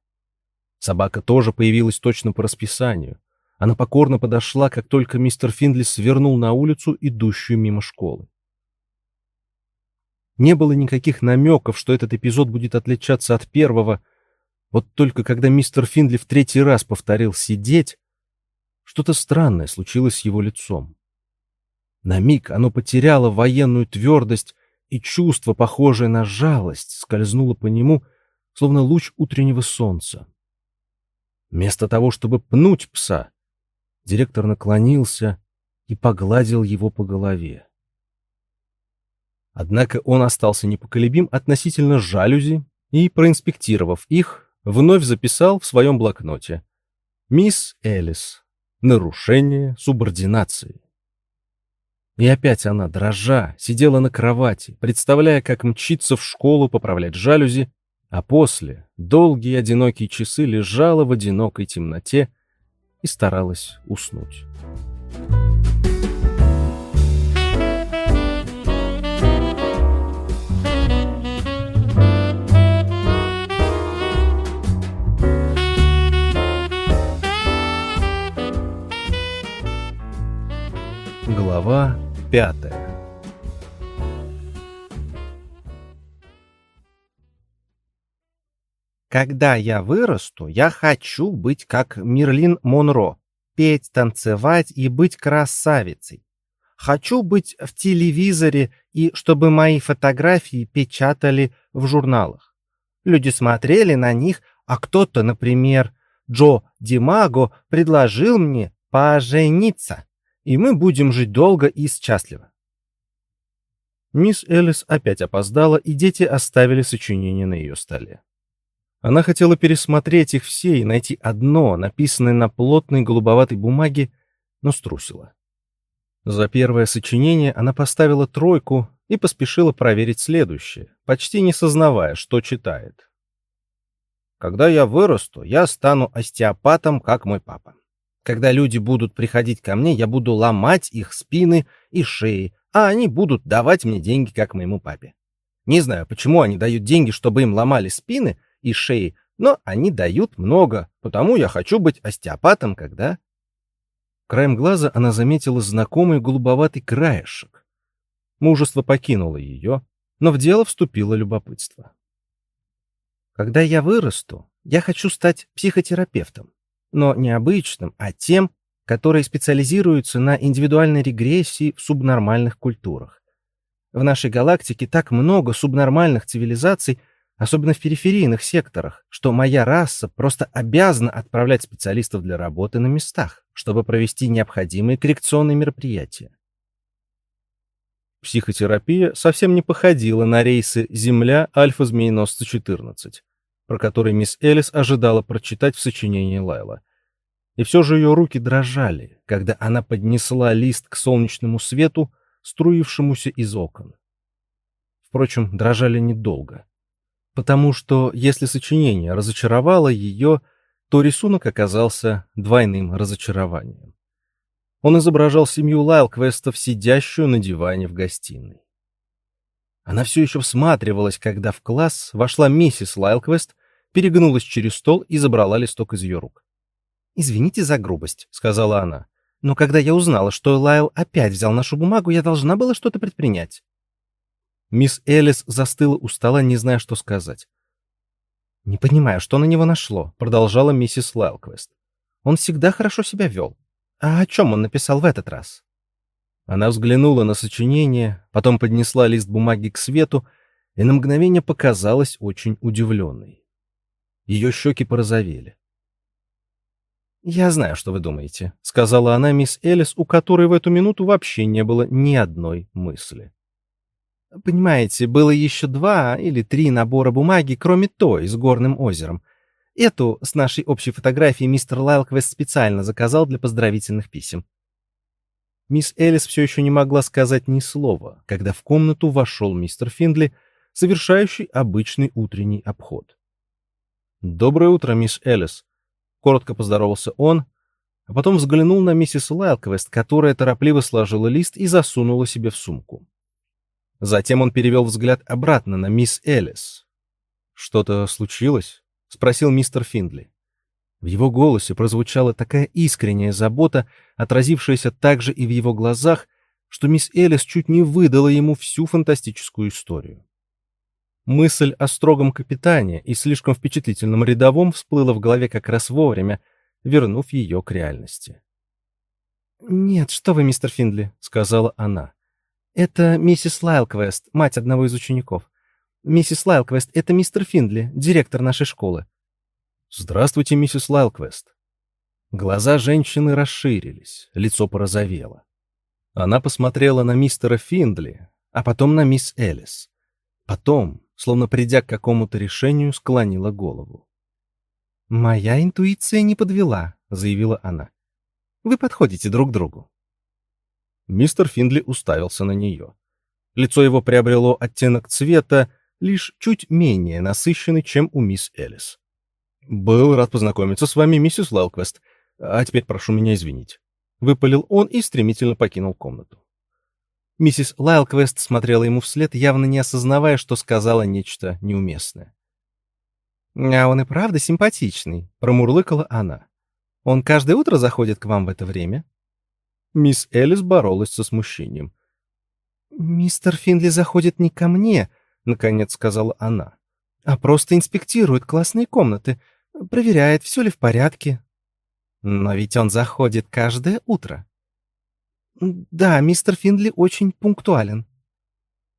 Собака тоже появилась точно по расписанию. Она покорно подошла, как только мистер Финдли свернул на улицу, идущую мимо школы. Не было никаких намеков, что этот эпизод будет отличаться от первого. Вот только когда мистер Финдли в третий раз повторил «сидеть», что-то странное случилось с его лицом. На миг оно потеряло военную твердость, и чувство, похожее на жалость, скользнуло по нему, словно луч утреннего солнца. Вместо того, чтобы пнуть пса, директор наклонился и погладил его по голове. Однако он остался непоколебим относительно жалюзи и, проинспектировав их, вновь записал в своем блокноте «Мисс Элис, Нарушение субординации. И опять она, дрожа, сидела на кровати, представляя, как мчится в школу поправлять жалюзи, а после долгие одинокие часы лежала в одинокой темноте и старалась уснуть. Глава пятая Когда я вырасту, я хочу быть как Мерлин Монро, петь, танцевать и быть красавицей. Хочу быть в телевизоре и чтобы мои фотографии печатали в журналах. Люди смотрели на них, а кто-то, например, Джо Димаго предложил мне пожениться и мы будем жить долго и счастливо. Мисс Элис опять опоздала, и дети оставили сочинение на ее столе. Она хотела пересмотреть их все и найти одно, написанное на плотной голубоватой бумаге, но струсила. За первое сочинение она поставила тройку и поспешила проверить следующее, почти не сознавая, что читает. «Когда я вырасту, я стану остеопатом, как мой папа. Когда люди будут приходить ко мне, я буду ломать их спины и шеи, а они будут давать мне деньги, как моему папе. Не знаю, почему они дают деньги, чтобы им ломали спины и шеи, но они дают много, потому я хочу быть остеопатом, когда... Краем глаза она заметила знакомый голубоватый краешек. Мужество покинуло ее, но в дело вступило любопытство. Когда я вырасту, я хочу стать психотерапевтом но не обычным, а тем, которые специализируются на индивидуальной регрессии в субнормальных культурах. В нашей галактике так много субнормальных цивилизаций, особенно в периферийных секторах, что моя раса просто обязана отправлять специалистов для работы на местах, чтобы провести необходимые коррекционные мероприятия. Психотерапия совсем не походила на рейсы Земля Альфа-Змееносца-14 про который мисс Элис ожидала прочитать в сочинении Лайла. И все же ее руки дрожали, когда она поднесла лист к солнечному свету, струившемуся из окон. Впрочем, дрожали недолго. Потому что, если сочинение разочаровало ее, то рисунок оказался двойным разочарованием. Он изображал семью Лайлквестов, сидящую на диване в гостиной. Она все еще всматривалась, когда в класс вошла миссис Лайлквест перегнулась через стол и забрала листок из ее рук. «Извините за грубость», — сказала она. «Но когда я узнала, что Лайл опять взял нашу бумагу, я должна была что-то предпринять». Мисс Элис застыла у стола, не зная, что сказать. «Не понимаю, что на него нашло», — продолжала миссис Лайлквест. «Он всегда хорошо себя вел. А о чем он написал в этот раз?» Она взглянула на сочинение, потом поднесла лист бумаги к свету и на мгновение показалась очень удивленной. Ее щеки порозовели. «Я знаю, что вы думаете», — сказала она мисс Элис, у которой в эту минуту вообще не было ни одной мысли. «Понимаете, было еще два или три набора бумаги, кроме той с горным озером. Эту с нашей общей фотографией мистер Лайлквест специально заказал для поздравительных писем. Мисс Элис все еще не могла сказать ни слова, когда в комнату вошел мистер Финдли, совершающий обычный утренний обход. «Доброе утро, мисс Элис», — коротко поздоровался он, а потом взглянул на миссис Лайлквест, которая торопливо сложила лист и засунула себе в сумку. Затем он перевел взгляд обратно на мисс Элис. «Что-то случилось?» — спросил мистер Финдли. В его голосе прозвучала такая искренняя забота, отразившаяся также и в его глазах, что мисс Элис чуть не выдала ему всю фантастическую историю. Мысль о строгом капитане и слишком впечатлительном рядовом всплыла в голове как раз вовремя, вернув ее к реальности. «Нет, что вы, мистер Финдли», — сказала она. «Это миссис Лайлквест, мать одного из учеников. Миссис Лайлквест — это мистер Финдли, директор нашей школы. «Здравствуйте, миссис Лайлквест». Глаза женщины расширились, лицо порозовело. Она посмотрела на мистера Финдли, а потом на мисс Элис. Потом, словно придя к какому-то решению, склонила голову. «Моя интуиция не подвела», — заявила она. «Вы подходите друг другу». Мистер Финдли уставился на нее. Лицо его приобрело оттенок цвета, лишь чуть менее насыщенный, чем у мисс Элис. «Был рад познакомиться с вами, миссис Лелквест. А теперь прошу меня извинить». Выпалил он и стремительно покинул комнату. Миссис Лайлквест смотрела ему вслед, явно не осознавая, что сказала нечто неуместное. «А он и правда симпатичный», — промурлыкала она. «Он каждое утро заходит к вам в это время?» Мисс Элис боролась со смущением. «Мистер Финли заходит не ко мне», — наконец сказала она, — «а просто инспектирует классные комнаты, проверяет, все ли в порядке. Но ведь он заходит каждое утро. Да, мистер Финдли очень пунктуален.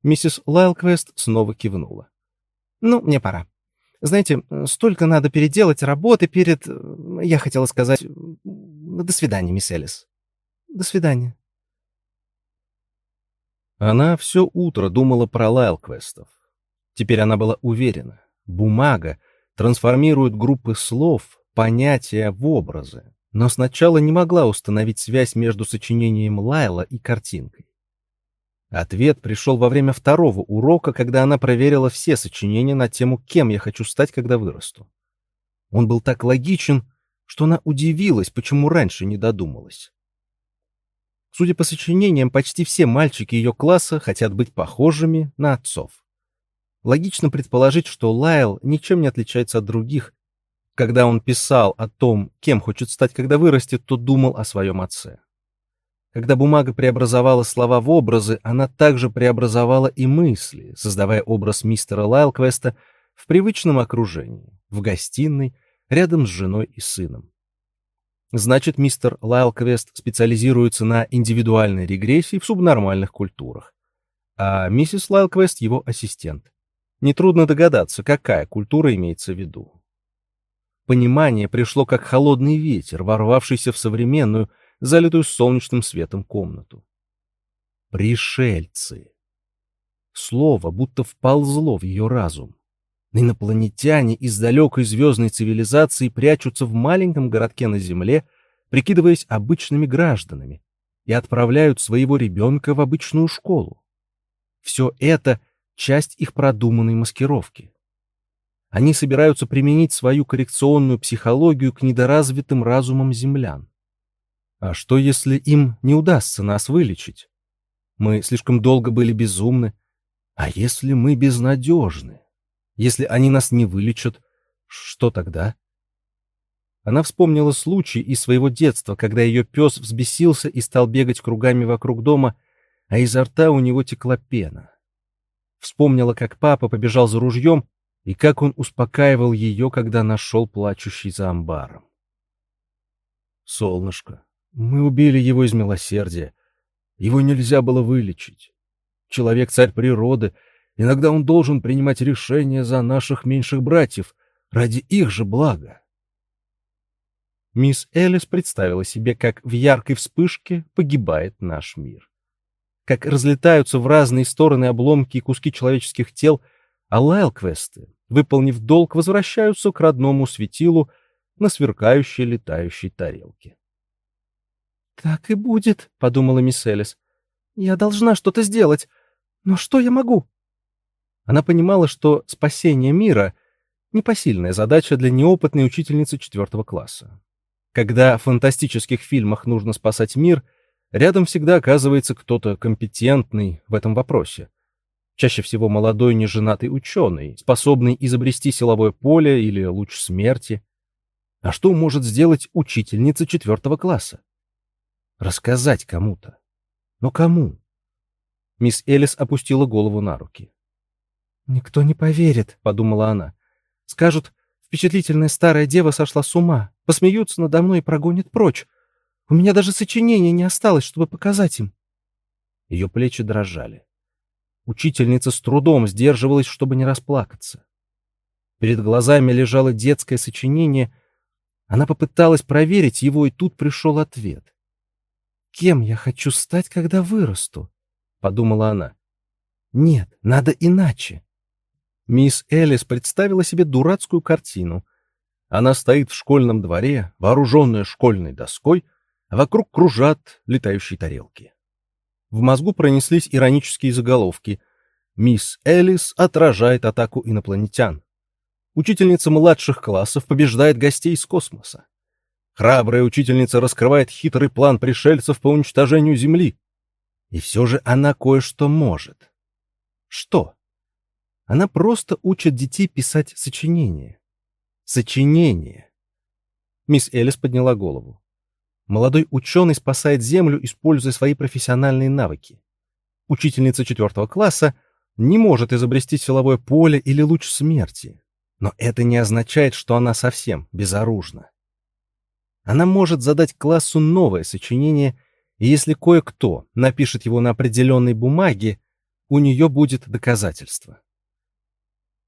Миссис Лайлквест снова кивнула. Ну, мне пора. Знаете, столько надо переделать работы перед... Я хотела сказать... До свидания, мисс Элис. До свидания. Она все утро думала про Лайлквестов. Теперь она была уверена. Бумага — трансформирует группы слов, понятия в образы, но сначала не могла установить связь между сочинением Лайла и картинкой. Ответ пришел во время второго урока, когда она проверила все сочинения на тему «Кем я хочу стать, когда вырасту?». Он был так логичен, что она удивилась, почему раньше не додумалась. Судя по сочинениям, почти все мальчики ее класса хотят быть похожими на отцов. Логично предположить, что Лайл ничем не отличается от других. Когда он писал о том, кем хочет стать, когда вырастет, то думал о своем отце. Когда бумага преобразовала слова в образы, она также преобразовала и мысли, создавая образ мистера Лайлквеста в привычном окружении, в гостиной, рядом с женой и сыном. Значит, мистер Лайлквест специализируется на индивидуальной регрессии в субнормальных культурах, а миссис Лайлквест его ассистент. Нетрудно догадаться, какая культура имеется в виду. Понимание пришло как холодный ветер, ворвавшийся в современную, залитую солнечным светом комнату. Пришельцы. Слово будто вползло в ее разум. Инопланетяне из далекой звездной цивилизации прячутся в маленьком городке на Земле, прикидываясь обычными гражданами, и отправляют своего ребенка в обычную школу. Все это — часть их продуманной маскировки. Они собираются применить свою коррекционную психологию к недоразвитым разумам землян. А что, если им не удастся нас вылечить? Мы слишком долго были безумны. А если мы безнадежны? Если они нас не вылечат, что тогда? Она вспомнила случай из своего детства, когда ее пес взбесился и стал бегать кругами вокруг дома, а изо рта у него текла пена. Вспомнила, как папа побежал за ружьем и как он успокаивал ее, когда нашел плачущий за амбаром. Солнышко, мы убили его из милосердия. Его нельзя было вылечить. Человек — царь природы. Иногда он должен принимать решения за наших меньших братьев, ради их же блага. Мисс Элис представила себе, как в яркой вспышке погибает наш мир как разлетаются в разные стороны обломки и куски человеческих тел, а лайлквесты выполнив долг, возвращаются к родному светилу на сверкающей летающей тарелке. «Так и будет», — подумала мисс Элис. «Я должна что-то сделать. Но что я могу?» Она понимала, что спасение мира — непосильная задача для неопытной учительницы четвертого класса. Когда в фантастических фильмах нужно спасать мир, рядом всегда оказывается кто-то компетентный в этом вопросе. Чаще всего молодой неженатый ученый, способный изобрести силовое поле или луч смерти. А что может сделать учительница четвертого класса? Рассказать кому-то. Но кому? Мисс Элис опустила голову на руки. «Никто не поверит», — подумала она. «Скажут, впечатлительная старая дева сошла с ума, посмеются надо мной и прогонят прочь. У меня даже сочинения не осталось, чтобы показать им». Ее плечи дрожали. Учительница с трудом сдерживалась, чтобы не расплакаться. Перед глазами лежало детское сочинение. Она попыталась проверить его, и тут пришел ответ. Кем я хочу стать, когда вырасту? подумала она. Нет, надо иначе. Мисс Элис представила себе дурацкую картину. Она стоит в школьном дворе, вооруженная школьной доской, а вокруг кружат летающие тарелки. В мозгу пронеслись иронические заголовки. «Мисс Элис отражает атаку инопланетян». Учительница младших классов побеждает гостей из космоса. Храбрая учительница раскрывает хитрый план пришельцев по уничтожению Земли. И все же она кое-что может. Что? Она просто учит детей писать сочинения. Сочинения. Мисс Элис подняла голову. Молодой ученый спасает Землю, используя свои профессиональные навыки. Учительница четвертого класса не может изобрести силовое поле или луч смерти. Но это не означает, что она совсем безоружна. Она может задать классу новое сочинение, и если кое-кто напишет его на определенной бумаге, у нее будет доказательство.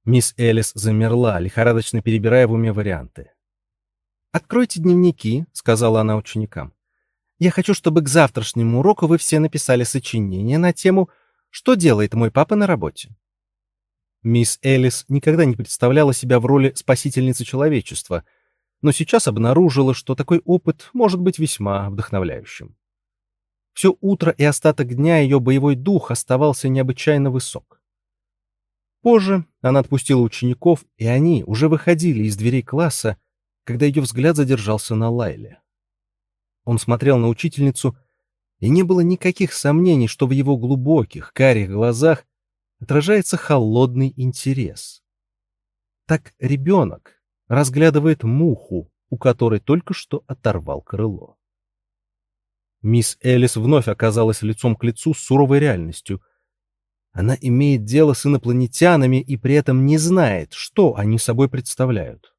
Мисс Элис замерла, лихорадочно перебирая в уме варианты. «Откройте дневники», — сказала она ученикам. «Я хочу, чтобы к завтрашнему уроку вы все написали сочинение на тему «Что делает мой папа на работе?». Мисс Элис никогда не представляла себя в роли спасительницы человечества — но сейчас обнаружила, что такой опыт может быть весьма вдохновляющим. Все утро и остаток дня ее боевой дух оставался необычайно высок. Позже она отпустила учеников, и они уже выходили из дверей класса, когда ее взгляд задержался на Лайле. Он смотрел на учительницу, и не было никаких сомнений, что в его глубоких, карих глазах отражается холодный интерес. Так ребенок, разглядывает муху, у которой только что оторвал крыло. Мисс Элис вновь оказалась лицом к лицу с суровой реальностью. Она имеет дело с инопланетянами и при этом не знает, что они собой представляют.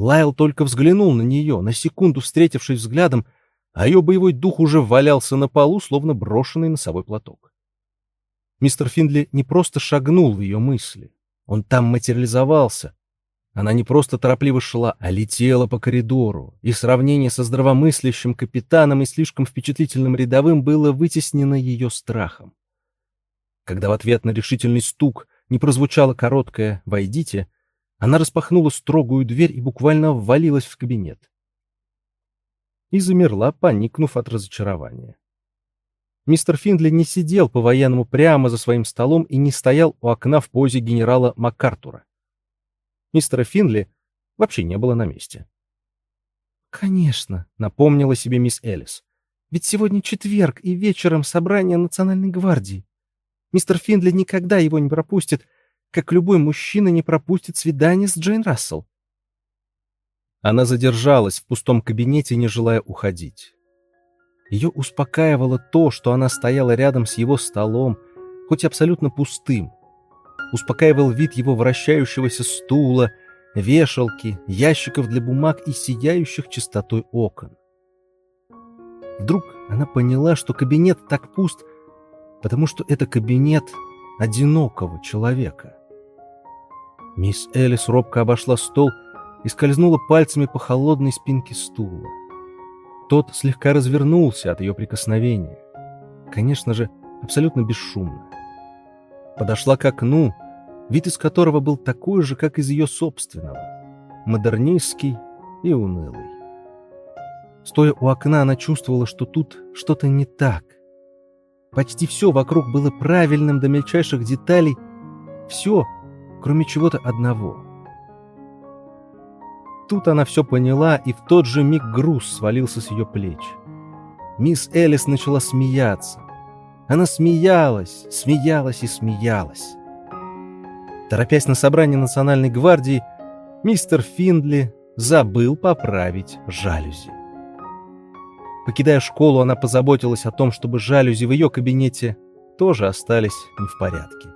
Лайл только взглянул на нее, на секунду встретившись взглядом, а ее боевой дух уже валялся на полу, словно брошенный носовой платок. Мистер Финдли не просто шагнул в ее мысли, он там материализовался, она не просто торопливо шла, а летела по коридору, и сравнение со здравомыслящим капитаном и слишком впечатлительным рядовым было вытеснено ее страхом. Когда в ответ на решительный стук не прозвучало короткое «Войдите», она распахнула строгую дверь и буквально ввалилась в кабинет. И замерла, поникнув от разочарования. Мистер Финдли не сидел по-военному прямо за своим столом и не стоял у окна в позе генерала МакАртура. Мистера Финли вообще не было на месте. «Конечно», — напомнила себе мисс Элис. «Ведь сегодня четверг и вечером собрание Национальной гвардии. Мистер Финдли никогда его не пропустит, как любой мужчина не пропустит свидание с Джейн Рассел». Она задержалась в пустом кабинете, не желая уходить. Ее успокаивало то, что она стояла рядом с его столом, хоть абсолютно пустым, успокаивал вид его вращающегося стула, вешалки, ящиков для бумаг и сияющих чистотой окон. Вдруг она поняла, что кабинет так пуст, потому что это кабинет одинокого человека. Мисс Элис робко обошла стол и скользнула пальцами по холодной спинке стула. Тот слегка развернулся от ее прикосновения. Конечно же, абсолютно бесшумно подошла к окну вид из которого был такой же, как из ее собственного, модернистский и унылый. Стоя у окна, она чувствовала, что тут что-то не так. Почти все вокруг было правильным до мельчайших деталей, все, кроме чего-то одного. Тут она все поняла, и в тот же миг груз свалился с ее плеч. Мисс Элис начала смеяться. Она смеялась, смеялась и смеялась. Торопясь на собрание Национальной гвардии, мистер Финдли забыл поправить жалюзи. Покидая школу, она позаботилась о том, чтобы жалюзи в ее кабинете тоже остались не в порядке.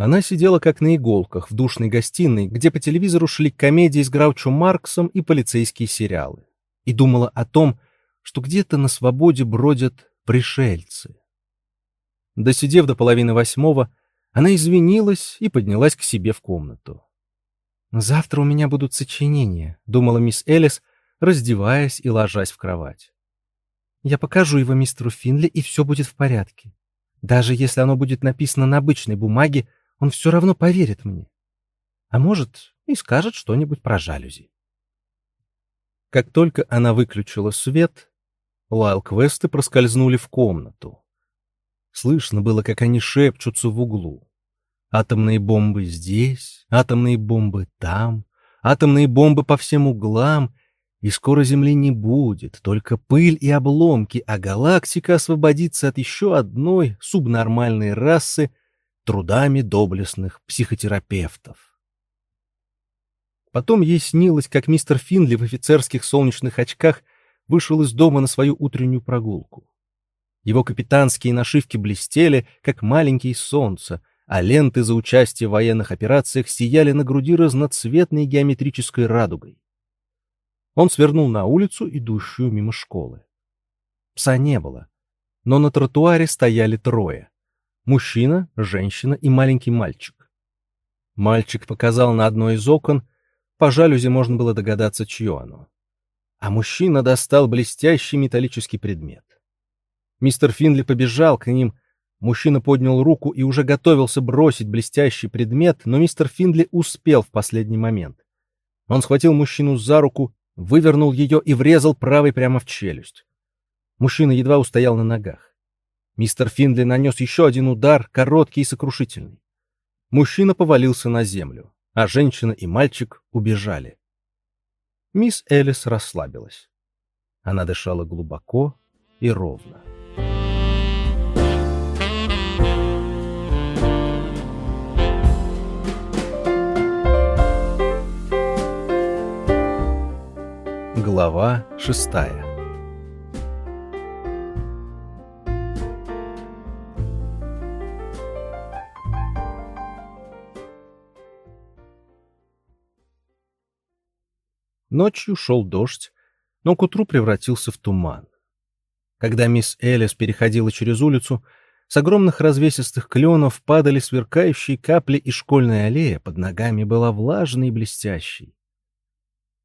Она сидела как на иголках в душной гостиной, где по телевизору шли комедии с Граучо Марксом и полицейские сериалы, и думала о том, что где-то на свободе бродят пришельцы. Досидев до половины восьмого, она извинилась и поднялась к себе в комнату. «Завтра у меня будут сочинения», — думала мисс Элис, раздеваясь и ложась в кровать. «Я покажу его мистеру Финли, и все будет в порядке. Даже если оно будет написано на обычной бумаге, он все равно поверит мне. А может, и скажет что-нибудь про жалюзи. Как только она выключила свет, Лайл-квесты проскользнули в комнату. Слышно было, как они шепчутся в углу. Атомные бомбы здесь, атомные бомбы там, атомные бомбы по всем углам, и скоро Земли не будет, только пыль и обломки, а галактика освободится от еще одной субнормальной расы трудами доблестных психотерапевтов. Потом ей снилось, как мистер Финли в офицерских солнечных очках вышел из дома на свою утреннюю прогулку. Его капитанские нашивки блестели, как маленькие солнца, а ленты за участие в военных операциях сияли на груди разноцветной геометрической радугой. Он свернул на улицу, идущую мимо школы. Пса не было, но на тротуаре стояли трое. Мужчина, женщина и маленький мальчик. Мальчик показал на одно из окон, по жалюзи можно было догадаться, чье оно. А мужчина достал блестящий металлический предмет. Мистер Финли побежал к ним, мужчина поднял руку и уже готовился бросить блестящий предмет, но мистер Финли успел в последний момент. Он схватил мужчину за руку, вывернул ее и врезал правой прямо в челюсть. Мужчина едва устоял на ногах. Мистер Финдли нанес еще один удар, короткий и сокрушительный. Мужчина повалился на землю, а женщина и мальчик убежали. Мисс Элис расслабилась. Она дышала глубоко и ровно. Глава шестая Ночью шел дождь, но к утру превратился в туман. Когда мисс Элис переходила через улицу, с огромных развесистых кленов падали сверкающие капли, и школьная аллея под ногами была влажной и блестящей.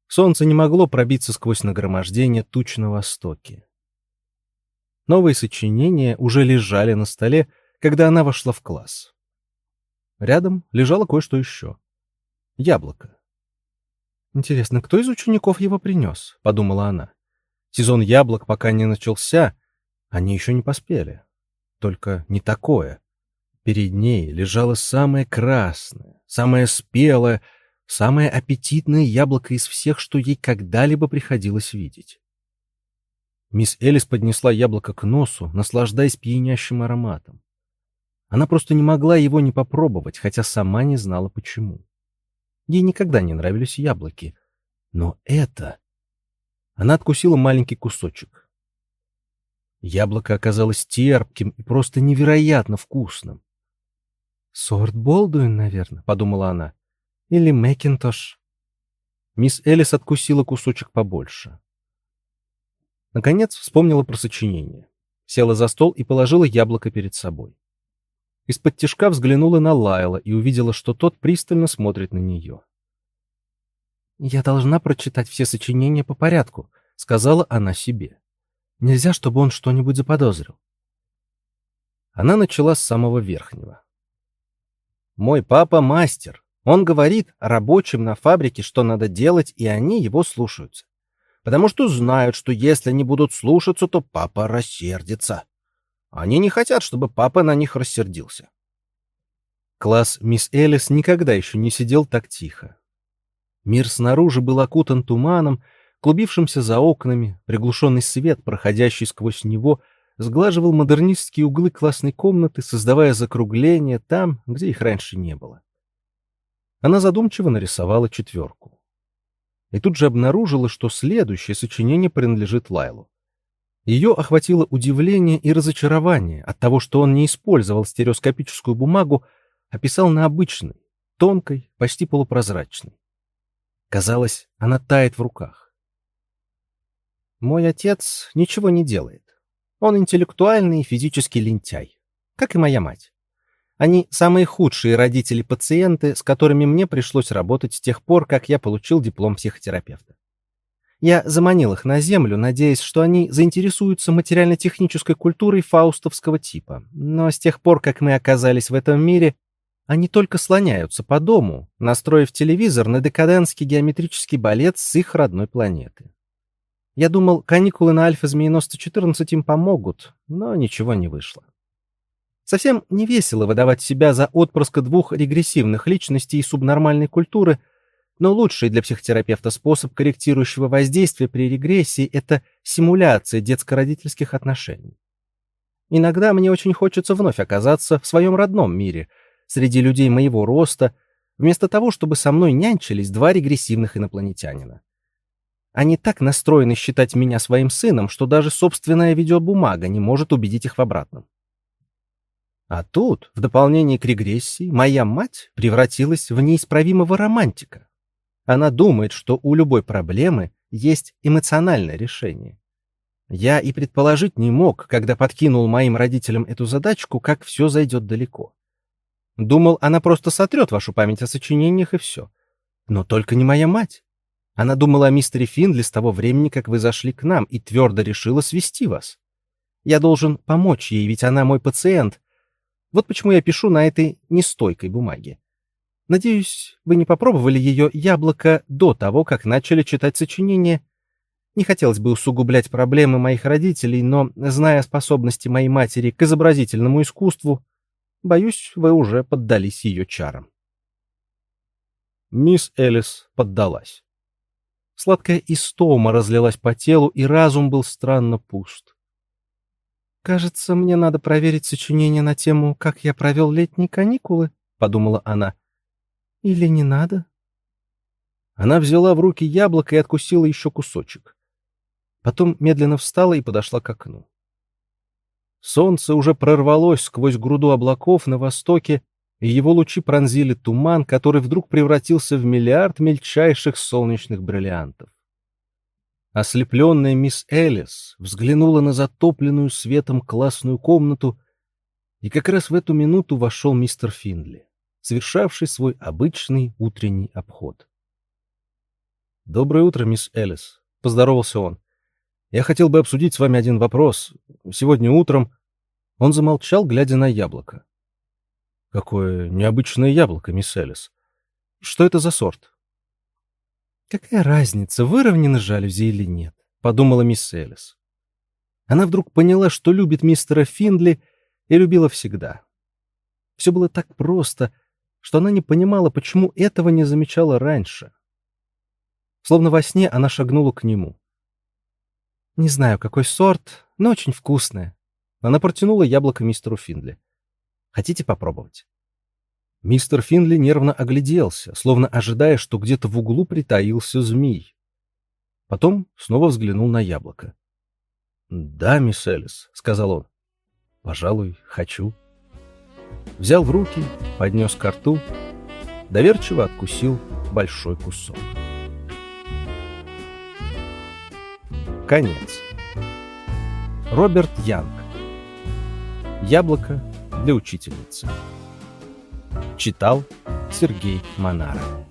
Солнце не могло пробиться сквозь нагромождение туч на востоке. Новые сочинения уже лежали на столе, когда она вошла в класс. Рядом лежало кое-что еще. Яблоко. «Интересно, кто из учеников его принес?» — подумала она. Сезон яблок пока не начался, они еще не поспели. Только не такое. Перед ней лежало самое красное, самое спелое, самое аппетитное яблоко из всех, что ей когда-либо приходилось видеть. Мисс Элис поднесла яблоко к носу, наслаждаясь пьянящим ароматом. Она просто не могла его не попробовать, хотя сама не знала почему. Ей никогда не нравились яблоки. Но это... Она откусила маленький кусочек. Яблоко оказалось терпким и просто невероятно вкусным. «Сорт Болдуин, наверное», — подумала она. «Или Мэкинтош». Мисс Элис откусила кусочек побольше. Наконец вспомнила про сочинение. Села за стол и положила яблоко перед собой. Из-под тишка взглянула на Лайла и увидела, что тот пристально смотрит на нее. «Я должна прочитать все сочинения по порядку», — сказала она себе. «Нельзя, чтобы он что-нибудь заподозрил». Она начала с самого верхнего. «Мой папа мастер. Он говорит рабочим на фабрике, что надо делать, и они его слушаются. Потому что знают, что если они будут слушаться, то папа рассердится. Они не хотят, чтобы папа на них рассердился. Класс мисс Элис никогда еще не сидел так тихо. Мир снаружи был окутан туманом, клубившимся за окнами, приглушенный свет, проходящий сквозь него, сглаживал модернистские углы классной комнаты, создавая закругления там, где их раньше не было. Она задумчиво нарисовала четверку. И тут же обнаружила, что следующее сочинение принадлежит Лайлу. Ее охватило удивление и разочарование от того, что он не использовал стереоскопическую бумагу, а писал на обычной, тонкой, почти полупрозрачной. Казалось, она тает в руках. Мой отец ничего не делает. Он интеллектуальный и физический лентяй, как и моя мать. Они самые худшие родители-пациенты, с которыми мне пришлось работать с тех пор, как я получил диплом психотерапевта. Я заманил их на землю, надеясь, что они заинтересуются материально-технической культурой фаустовского типа. Но с тех пор, как мы оказались в этом мире, они только слоняются по дому, настроив телевизор на декадентский геометрический балет с их родной планеты. Я думал, каникулы на Альфа-Змееносто-14 им помогут, но ничего не вышло. Совсем не весело выдавать себя за отпрыска двух регрессивных личностей субнормальной культуры — но лучший для психотерапевта способ корректирующего воздействия при регрессии – это симуляция детско-родительских отношений. Иногда мне очень хочется вновь оказаться в своем родном мире, среди людей моего роста, вместо того, чтобы со мной нянчились два регрессивных инопланетянина. Они так настроены считать меня своим сыном, что даже собственная видеобумага не может убедить их в обратном. А тут, в дополнение к регрессии, моя мать превратилась в неисправимого романтика. Она думает, что у любой проблемы есть эмоциональное решение. Я и предположить не мог, когда подкинул моим родителям эту задачку, как все зайдет далеко. Думал, она просто сотрет вашу память о сочинениях и все. Но только не моя мать. Она думала о мистере Финдли с того времени, как вы зашли к нам, и твердо решила свести вас. Я должен помочь ей, ведь она мой пациент. Вот почему я пишу на этой нестойкой бумаге. Надеюсь, вы не попробовали ее яблоко до того, как начали читать сочинение. Не хотелось бы усугублять проблемы моих родителей, но, зная способности моей матери к изобразительному искусству, боюсь, вы уже поддались ее чарам. Мисс Элис поддалась. Сладкая истома разлилась по телу, и разум был странно пуст. «Кажется, мне надо проверить сочинение на тему «Как я провел летние каникулы», — подумала она. — или не надо? Она взяла в руки яблоко и откусила еще кусочек. Потом медленно встала и подошла к окну. Солнце уже прорвалось сквозь груду облаков на востоке, и его лучи пронзили туман, который вдруг превратился в миллиард мельчайших солнечных бриллиантов. Ослепленная мисс Элис взглянула на затопленную светом классную комнату, и как раз в эту минуту вошел мистер Финдли совершавший свой обычный утренний обход. «Доброе утро, мисс Элис», — поздоровался он. «Я хотел бы обсудить с вами один вопрос. Сегодня утром...» Он замолчал, глядя на яблоко. «Какое необычное яблоко, мисс Элис. Что это за сорт?» «Какая разница, выровнены жалюзи или нет?» — подумала мисс Элис. Она вдруг поняла, что любит мистера Финдли и любила всегда. Все было так просто — что она не понимала, почему этого не замечала раньше. Словно во сне она шагнула к нему. «Не знаю, какой сорт, но очень вкусное». Она протянула яблоко мистеру Финдли. «Хотите попробовать?» Мистер Финли нервно огляделся, словно ожидая, что где-то в углу притаился змей. Потом снова взглянул на яблоко. «Да, мисс Элис», — сказал он. «Пожалуй, хочу» взял в руки, поднес ко рту, доверчиво откусил большой кусок. Конец. Роберт Янг. Яблоко для учительницы. Читал Сергей Монара.